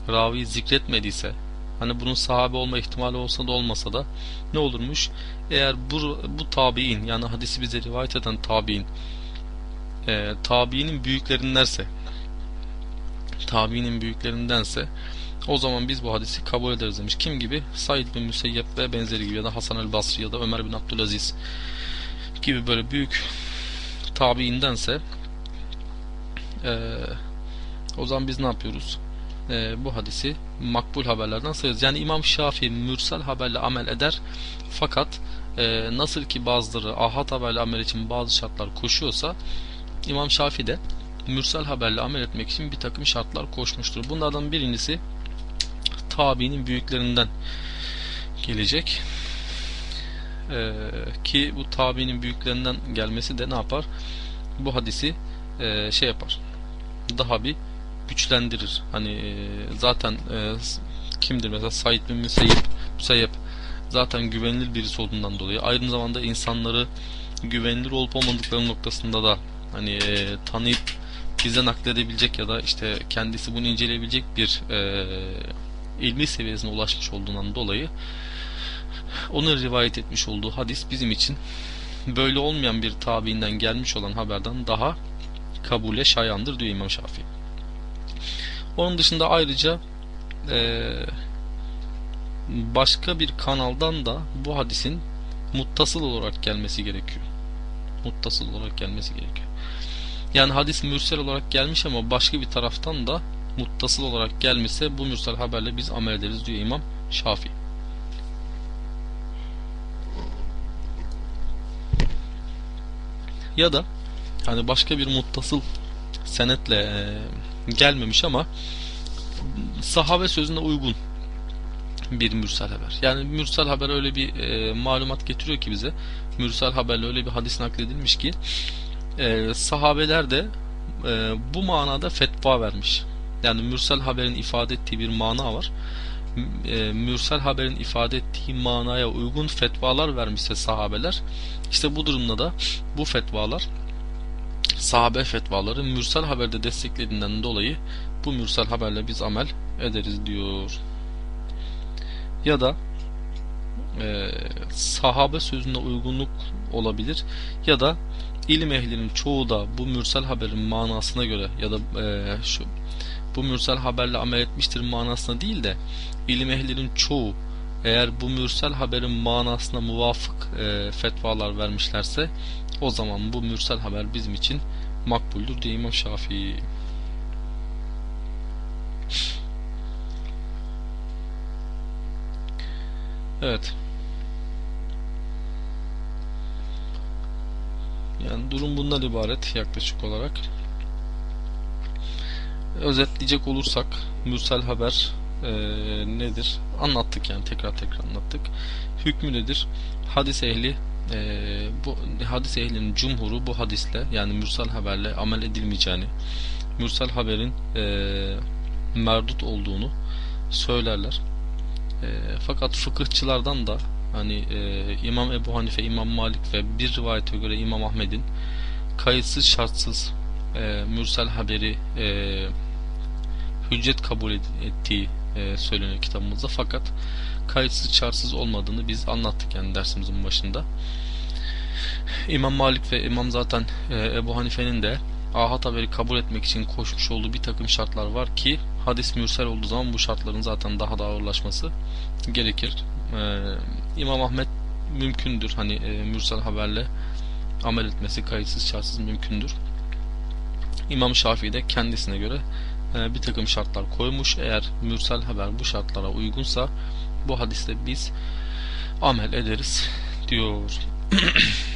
ravi zikretmediyse hani bunun sahabe olma ihtimali olsa da olmasa da ne olurmuş? Eğer bu, bu tabi'in yani hadisi bize rivayet eden tabi'in e, tabi'inin büyüklerindense tabiinin büyüklerindense o zaman biz bu hadisi kabul ederiz demiş. Kim gibi? Said bin Müseyyep ve benzeri gibi ya da Hasan el Basri ya da Ömer bin Abdülaziz gibi böyle büyük tabiindense e, o zaman biz ne yapıyoruz? E, bu hadisi makbul haberlerden sayıyoruz. Yani İmam Şafii mürsel haberle amel eder fakat e, nasıl ki bazıları ahad haberle amel için bazı şartlar koşuyorsa İmam Şafii de mürsel haberle amel etmek için bir takım şartlar koşmuştur. Bunlardan birincisi tabiinin büyüklerinden gelecek. Ee, ki bu tabiinin büyüklerinden gelmesi de ne yapar? Bu hadisi e, şey yapar. Daha bir güçlendirir. Hani e, zaten e, kimdir mesela Said bin Müseyyep, Müseyyep zaten güvenilir birisi olduğundan dolayı aynı zamanda insanları güvenilir olup olmadıkları noktasında da hani e, tanıyıp bize nakledebilecek ya da işte kendisi bunu inceleyebilecek bir e, ilmi seviyesine ulaşmış olduğundan dolayı onun rivayet etmiş olduğu hadis bizim için böyle olmayan bir tabiinden gelmiş olan haberden daha kabule şayandır diyor İmam Şafii. Onun dışında ayrıca e, başka bir kanaldan da bu hadisin muttasıl olarak gelmesi gerekiyor. Muttasıl olarak gelmesi gerekiyor. Yani hadis mürsel olarak gelmiş ama başka bir taraftan da muttasıl olarak gelmişse bu mürsel haberle biz amel ederiz diyor İmam Şafii. Ya da hani başka bir muttasıl senetle e, gelmemiş ama sahabe sözüne uygun bir mürsel haber. Yani mürsel haber öyle bir e, malumat getiriyor ki bize. Mürsel haberle öyle bir hadis nakledilmiş ki e, sahabeler de e, bu manada fetva vermiş. Yani mürsel haberin ifade ettiği bir mana var. E, mürsel haberin ifade ettiği manaya uygun fetvalar vermişse sahabeler işte bu durumda da bu fetvalar sahabe fetvaları mürsel haberde desteklediğinden dolayı bu mürsel haberle biz amel ederiz diyor. Ya da e, sahabe sözüne uygunluk olabilir ya da ilim ehlinin çoğu da bu mürsel haberin manasına göre ya da e, şu bu mürsel haberle amel etmiştir manasına değil de ilim ehlinin çoğu eğer bu mürsel haberin manasına muvafık e, fetvalar vermişlerse o zaman bu mürsel haber bizim için makbuldür diye İmam Şafii. Evet. Yani durum bundan ibaret yaklaşık olarak. Özetleyecek olursak mürsel haber e, nedir? Anlattık yani tekrar tekrar anlattık. Hükmü nedir? Hadis ehli e, bu hadis ehlinin cumhuru bu hadisle yani mürsel haberle amel edilmeyeceğini, mürsel haberin e, merdut olduğunu söylerler. E, fakat fıkıhçılardan da hani e, İmam Ebu Hanife, İmam Malik ve bir rivayete göre İmam Ahmed'in kayıtsız şartsız e, mürsel haberi e, hüccet kabul ettiği e, söyleniyor kitabımızda fakat kayıtsız şartsız olmadığını biz anlattık yani dersimizin başında. İmam Malik ve İmam zaten e, Ebu Hanife'nin de ahad haberi kabul etmek için koşmuş olduğu bir takım şartlar var ki hadis mürsel olduğu zaman bu şartların zaten daha da ağırlaşması gerekir. Ee, İmam Ahmet mümkündür. Hani e, mürsel haberle amel etmesi kayıtsız şartsız mümkündür. İmam Şafii de kendisine göre e, bir takım şartlar koymuş. Eğer mürsel haber bu şartlara uygunsa bu hadiste biz amel ederiz diyor.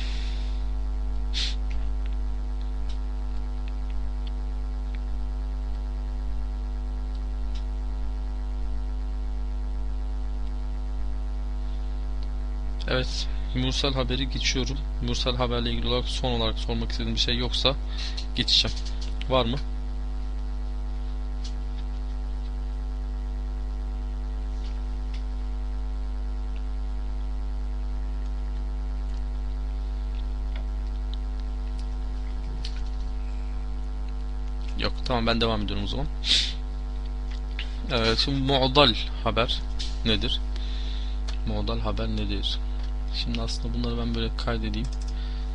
Evet, Mursal haberi geçiyorum. Mursal haberle ilgili olarak son olarak sormak istediğim bir şey yoksa geçeceğim. Var mı? Yok, tamam ben devam ediyorum o zaman. Evet, şimdi mu'dal haber nedir? Mu'dal haber nedir? Şimdi aslında bunları ben böyle kaydedeyim.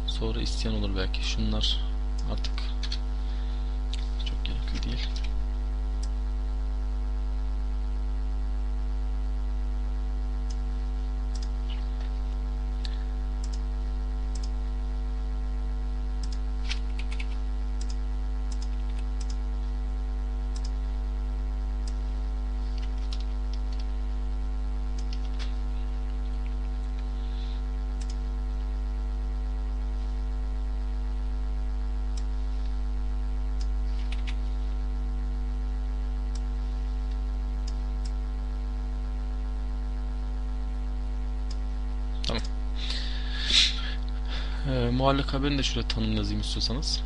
Sonra isteyen olur belki. Şunlar artık çok gerekli değil. E, muallak haberini de şöyle tanım yazayım istiyorsanız.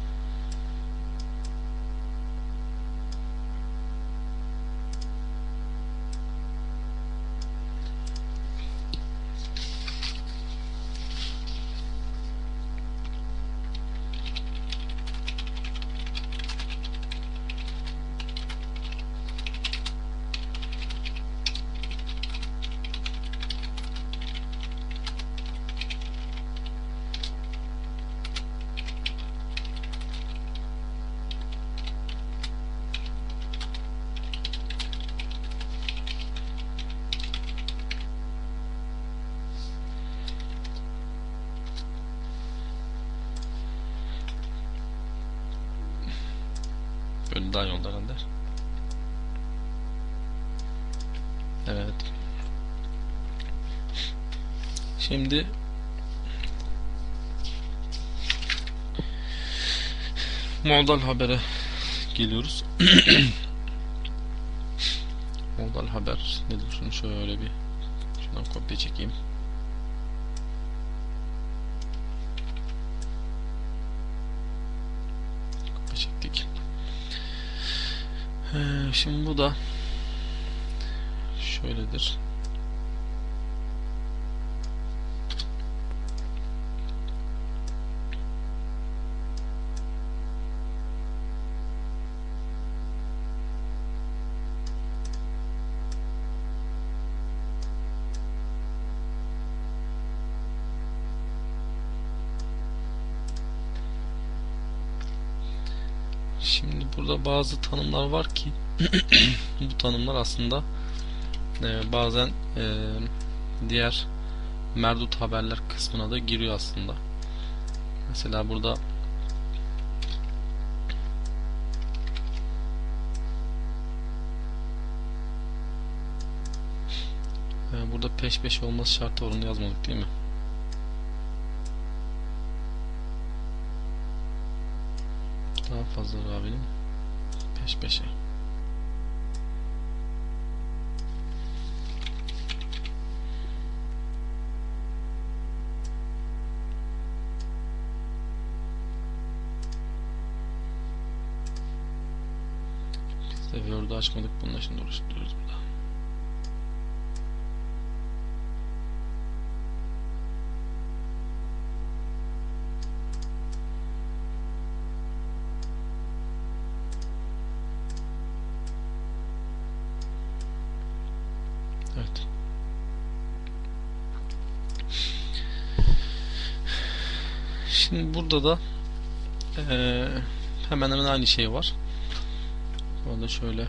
daha iyi oldu herhalde. Evet. Şimdi modal habere geliyoruz. modal haber nedir? Şunu şöyle bir şuradan kopya çekeyim. Kopya çektik. Ee, şimdi bu da şöyledir. Şimdi burada bazı tanımlar var ki bu tanımlar aslında e, bazen e, diğer merdut haberler kısmına da giriyor aslında. Mesela burada e, burada peş peşe olması şartı var onu yazmadık değil mi? Daha fazla ravinin peş peşe. Word'u açmadık bununla şimdi uğraştırıyoruz burada. Evet. Şimdi burada da eee, hemen hemen aynı şey var. Orada şöyle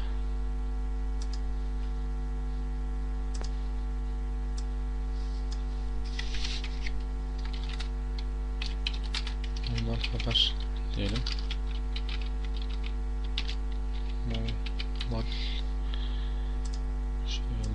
Ondan haber diyelim. Bak şöyle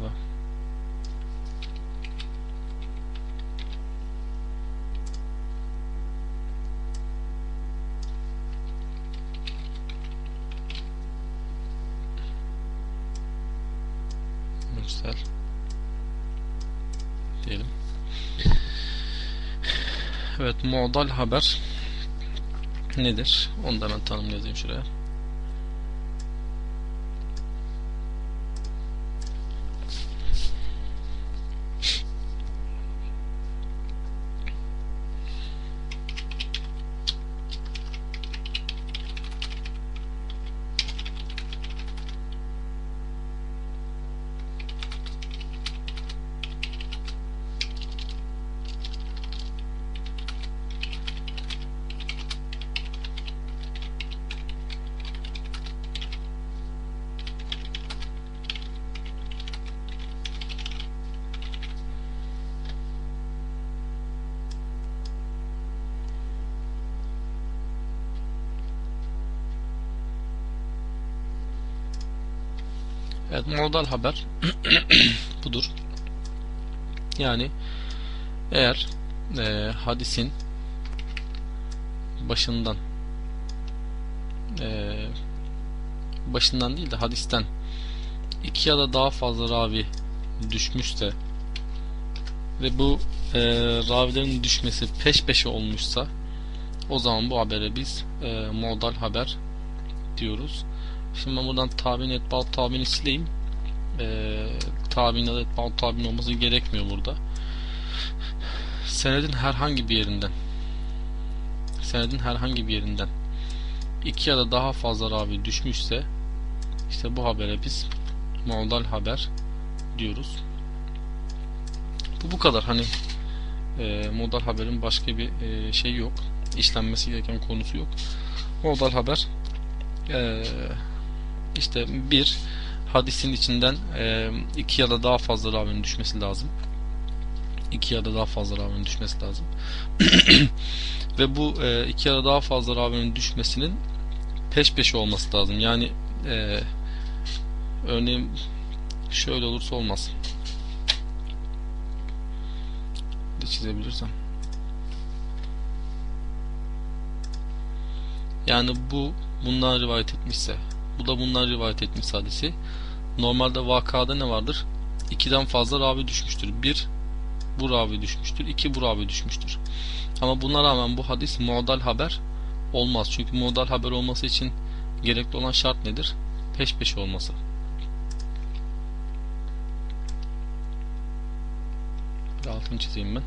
Mürsel diyelim. Evet, modal haber nedir? Onu da ben tanım yazayım şuraya. Evet, modal haber budur. Yani eğer e, hadisin başından e, başından değil de hadisten iki ya da daha fazla ravi düşmüşse ve bu e, ravilerin düşmesi peş peşe olmuşsa o zaman bu habere biz e, modal haber diyoruz. Şimdi ben buradan tabin et bal tabini sileyim. Ee, tabin adet bal tabin olması gerekmiyor burada. Senedin herhangi bir yerinden senedin herhangi bir yerinden iki ya da daha fazla ravi düşmüşse işte bu habere biz modal haber diyoruz. Bu bu kadar hani e, modal haberin başka bir e, şey yok. işlenmesi gereken konusu yok. Modal haber eee işte bir hadisin içinden e, iki ya da daha fazla ravinin düşmesi lazım. İki ya da daha fazla ravinin düşmesi lazım. Ve bu e, iki ya da daha fazla ravinin düşmesinin peş peşe olması lazım. Yani Ee, örneğin şöyle olursa olmaz. de çizebilirsem. Yani bu bundan rivayet etmişse, bu da bundan rivayet etmiş hadisi. Normalde vakada ne vardır? İkiden fazla ravi düşmüştür. Bir bu ravi düşmüştür. iki bu ravi düşmüştür. Ama buna rağmen bu hadis modal haber olmaz. Çünkü modal haber olması için gerekli olan şart nedir? Peş peşe olması. Bir altını çizeyim ben.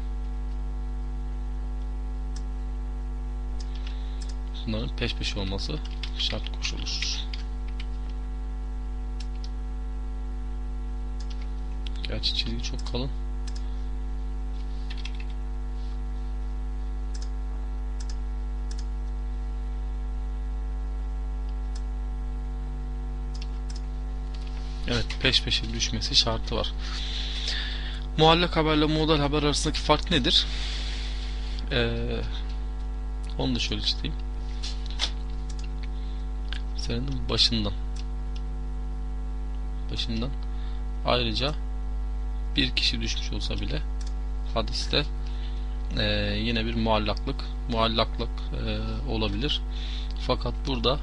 Bunların peş peşe olması şart koşulur. Gerçi çizgi çok kalın. Evet peş peşe düşmesi şartı var. Muallak haberle modal haber arasındaki fark nedir? Ee, onu da şöyle çizeyim. Senenin başından başından ayrıca bir kişi düşmüş olsa bile hadiste e, yine bir muallaklık muallaklık e, olabilir. Fakat burada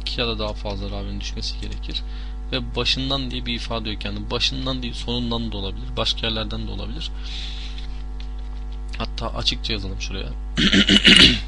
iki ya da daha fazla ravinin düşmesi gerekir. Ve başından diye bir ifade yok. Yani başından değil sonundan da olabilir. Başka yerlerden de olabilir. Hatta açıkça yazalım şuraya.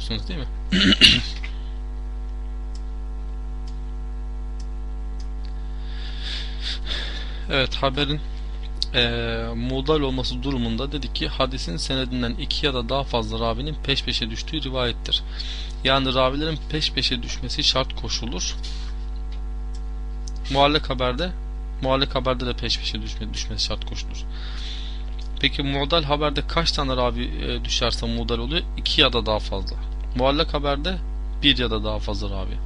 Ediyorsunuz değil mi? evet haberin e, modal olması durumunda dedik ki hadisin senedinden iki ya da daha fazla ravinin peş peşe düştüğü rivayettir. Yani ravilerin peş peşe düşmesi şart koşulur. Muallak haberde muallak haberde de peş peşe düşme, düşmesi şart koşulur. Peki modal haberde kaç tane ravi e, düşerse modal oluyor? 2 ya da daha fazla. Muallak haberde 1 ya da daha fazla ravi.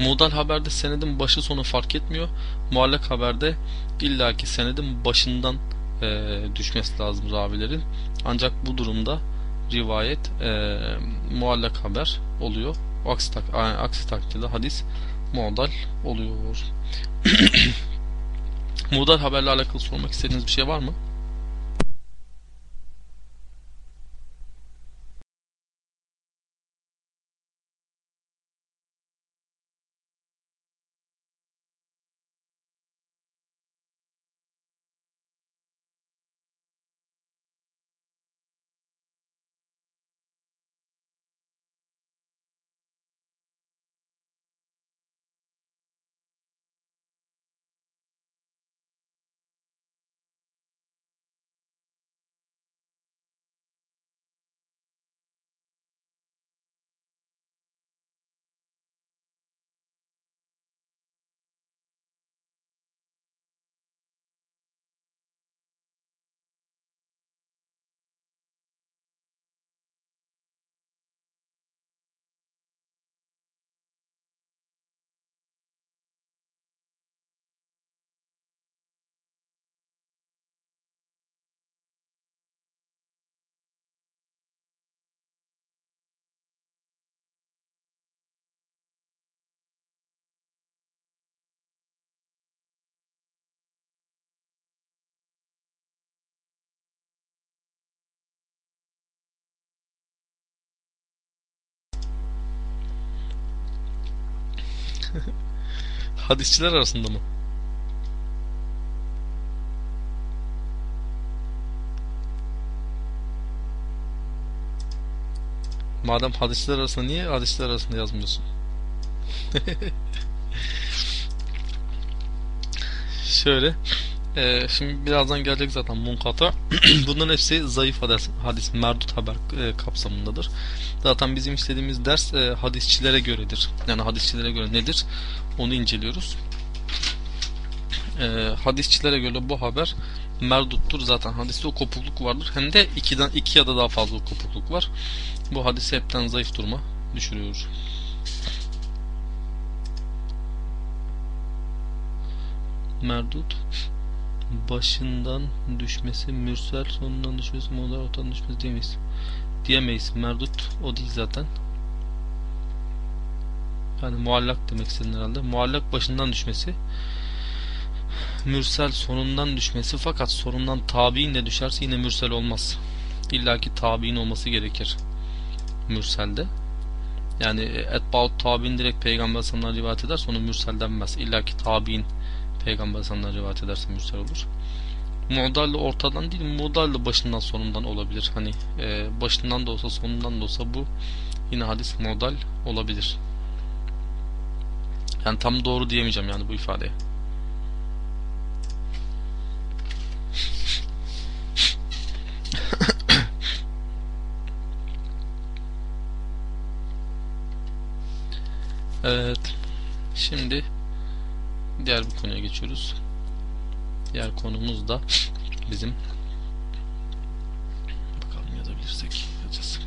Modal haberde senedin başı sonu fark etmiyor. Muallak haberde illaki senedin başından e, düşmesi lazım ravilerin. Ancak bu durumda rivayet e, muallak haber oluyor. Aksi, tak aksi takdirde hadis modal oluyor. modal haberle alakalı sormak istediğiniz bir şey var mı? Hadisçiler arasında mı? Madem hadisler arasında niye hadisler arasında yazmıyorsun? Şöyle e, şimdi birazdan gelecek zaten munkata. Bunların hepsi zayıf hadis, hadis merdut haber e, kapsamındadır. Zaten bizim istediğimiz ders e, hadisçilere göredir. Yani hadisçilere göre nedir? Onu inceliyoruz. E, hadisçilere göre bu haber merduttur. Zaten hadiste o kopukluk vardır. Hem de ikiden iki ya da daha fazla kopukluk var. Bu hadisi hepten zayıf duruma düşürüyor. Merdut başından düşmesi, mürsel sonundan düşmesi, modal ortadan düşmesi diyemeyiz. Diyemeyiz. Merdut o değil zaten. Yani muallak demek istedin herhalde. Muallak başından düşmesi, mürsel sonundan düşmesi fakat sonundan tabiin de düşerse yine mürsel olmaz. İlla ki tabiin olması gerekir. Mürselde. Yani etbaut tabiin direkt peygamber sana rivayet eder sonra mürsel denmez. İlla ki tabiin Peygamber sana rivayet ederse mürsel olur. Mudalle ortadan değil, mudalle başından sonundan olabilir. Hani e, başından da olsa sonundan da olsa bu yine hadis modal olabilir. Yani tam doğru diyemeyeceğim yani bu ifadeye. evet. Şimdi diğer bir konuya geçiyoruz. Diğer konumuz da bizim bakalım yazabilirsek yazacağız.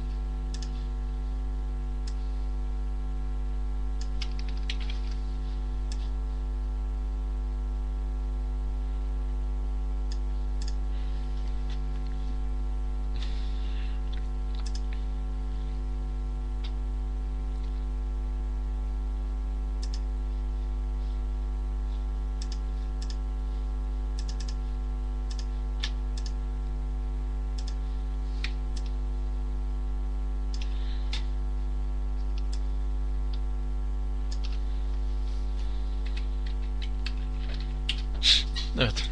Evet.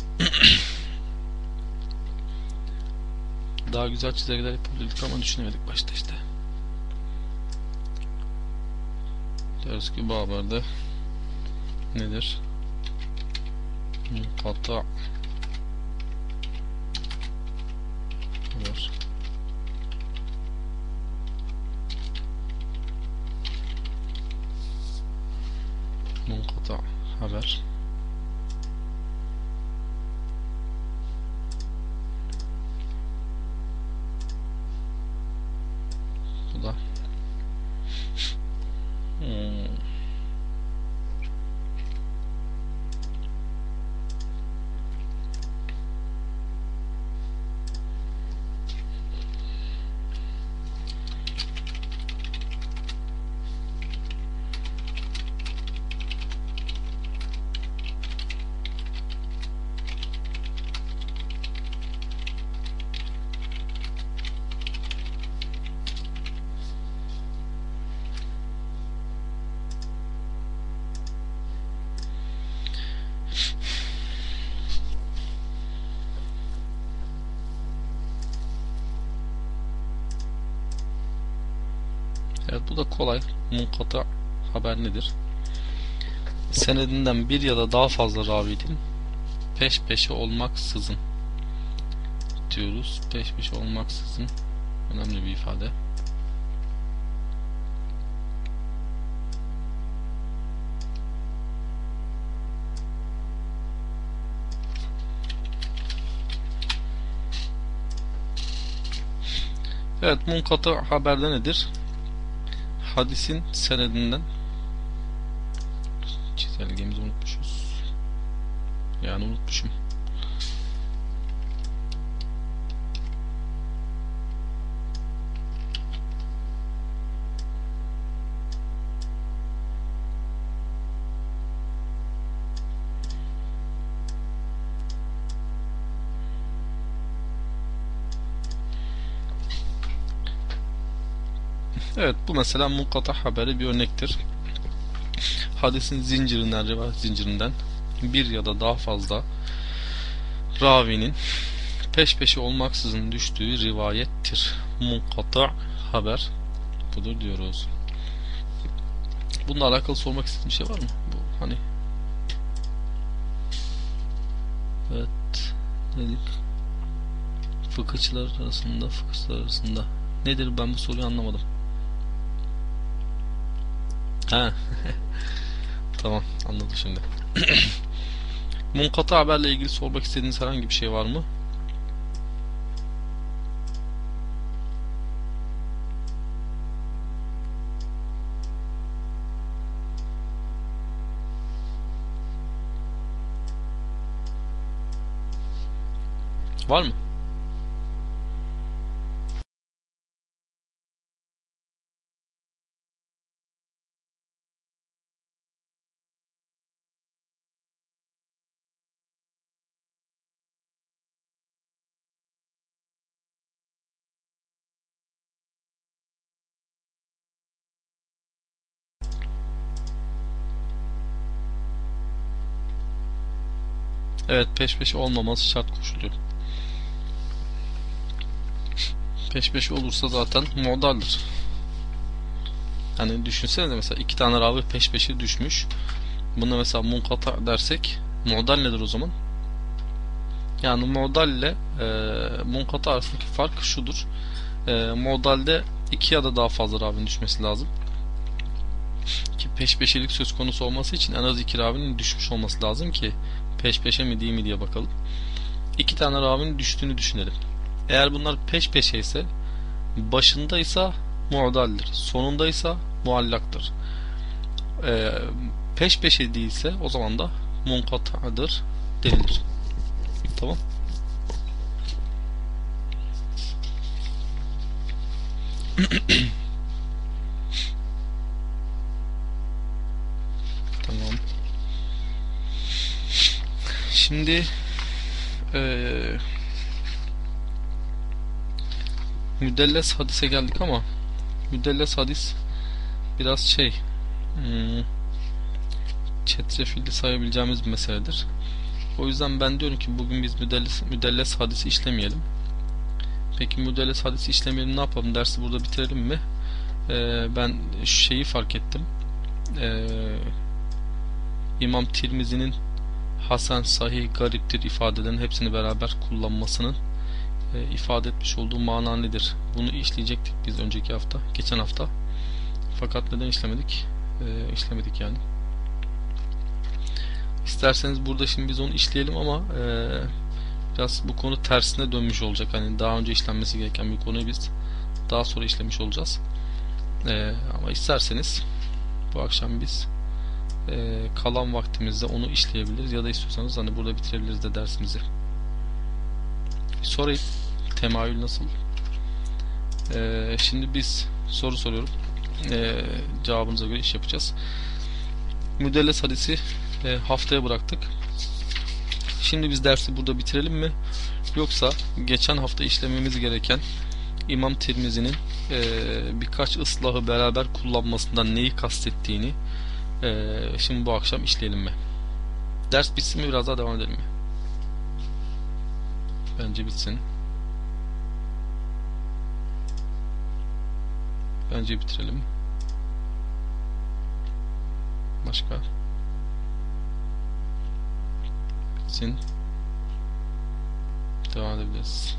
Daha güzel çizelgeler yapabilirdik ama düşünemedik başta işte. Diyoruz ki bu haberde nedir? Munkata haber. Munkata haber. Bu da hmm. Evet bu da kolay. Munkata haber nedir? Senedinden bir ya da daha fazla ravinin peş peşe olmaksızın diyoruz. Peş peşe olmaksızın önemli bir ifade. Evet munkata haberde nedir? Hadisin senedinden Evet bu mesela munkata haberi bir örnektir. hadisin zincirinden, rivayet zincirinden bir ya da daha fazla ravinin peş peşe olmaksızın düştüğü rivayettir. Munkata haber budur diyoruz. Bununla alakalı sormak istediğim şey var mı? Bu hani Evet. Nedir? Fıkıhçılar arasında, fıkıhçılar arasında. Nedir ben bu soruyu anlamadım. Ha. tamam anladım şimdi. Munkata haberle ilgili sormak istediğiniz herhangi bir şey var mı? Var mı? Evet peş peşe olmaması şart koşuluyor. Peş peşe olursa zaten modaldir. Hani düşünsenize mesela iki tane ravi peş peşe düşmüş. Buna mesela munkata dersek modal nedir o zaman? Yani modal ile e, munkata arasındaki fark şudur. E, modalde iki ya da daha fazla ravinin düşmesi lazım. Ki peş peşelik söz konusu olması için en az iki ravinin düşmüş olması lazım ki peş peşe mi değil mi diye bakalım. İki tane ravinin düştüğünü düşünelim. Eğer bunlar peş peşe ise başındaysa muadaldir. Sonundaysa muallaktır. Ee, peş peşe değilse o zaman da munkatadır denilir. Tamam. Şimdi eee müdelles hadise geldik ama müdelles hadis biraz şey hmm, çetrefilli sayabileceğimiz bir meseledir. O yüzden ben diyorum ki bugün biz müdelles, müdelles hadisi işlemeyelim. Peki müdelles hadisi işlemeyelim ne yapalım? Dersi burada bitirelim mi? Ee, ben şeyi fark ettim. Ee, İmam Tirmizi'nin Hasan, Sahih, Gariptir ifadelerin hepsini beraber kullanmasının e, ifade etmiş olduğu mana nedir? Bunu işleyecektik biz önceki hafta, geçen hafta. Fakat neden işlemedik? E, işlemedik yani. İsterseniz burada şimdi biz onu işleyelim ama e, biraz bu konu tersine dönmüş olacak. Hani daha önce işlenmesi gereken bir konuyu biz daha sonra işlemiş olacağız. E, ama isterseniz bu akşam biz e, kalan vaktimizde onu işleyebiliriz ya da istiyorsanız hani burada bitirebiliriz de dersimizi. Sorayım. Temayül nasıl? Ee, şimdi biz soru soruyorum. Ee, cevabınıza göre iş yapacağız. Müdelles hadisi e, haftaya bıraktık. Şimdi biz dersi burada bitirelim mi? Yoksa geçen hafta işlememiz gereken İmam Tirmizi'nin e, birkaç ıslahı beraber kullanmasından neyi kastettiğini e, şimdi bu akşam işleyelim mi? Ders bitsin mi biraz daha devam edelim mi? Bence bitsin. Bence bitirelim. Başka? Bitsin. Devam edebiliriz.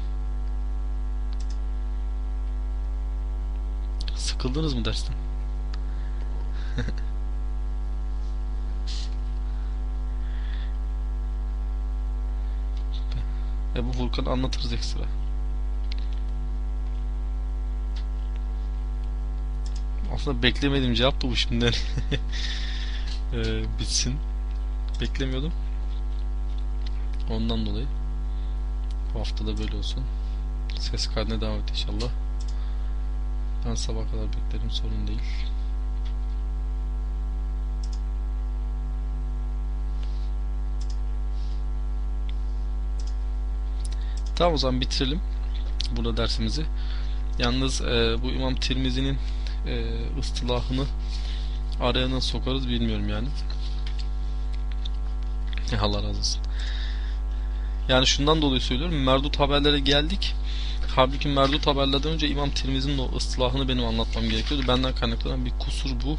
Sıkıldınız mı dersten? E bu Furkan anlatırız ekstra. Aslında beklemediğim cevap da bu şimdiden. ee, bitsin. Beklemiyordum. Ondan dolayı. Bu hafta da böyle olsun. Ses kaydına devam et inşallah. Ben sabah kadar beklerim sorun değil. Tamam o zaman bitirelim burada dersimizi. Yalnız e, bu İmam Tirmizi'nin e, ıstılahını Araya nasıl sokarız bilmiyorum yani. Allah razı olsun. Yani şundan dolayı söylüyorum. Merdut haberlere geldik. Halbuki merdut haberlerden önce İmam Tirmizi'nin o ıslahını benim anlatmam gerekiyordu. Benden kaynaklanan bir kusur bu.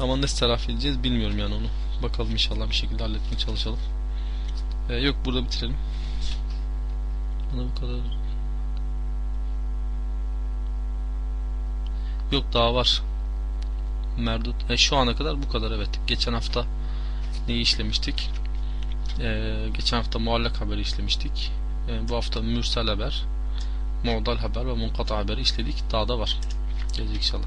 Ama nasıl telafi edeceğiz bilmiyorum yani onu. Bakalım inşallah bir şekilde halletmeye çalışalım. Ee, yok burada bitirelim. Bana bu kadar Yok daha var. Merdut. E, şu ana kadar bu kadar evet. Geçen hafta neyi işlemiştik? E, geçen hafta muallak haberi işlemiştik. E, bu hafta mürsel haber, modal haber ve munkata haberi işledik. Daha da var. Gelecek inşallah.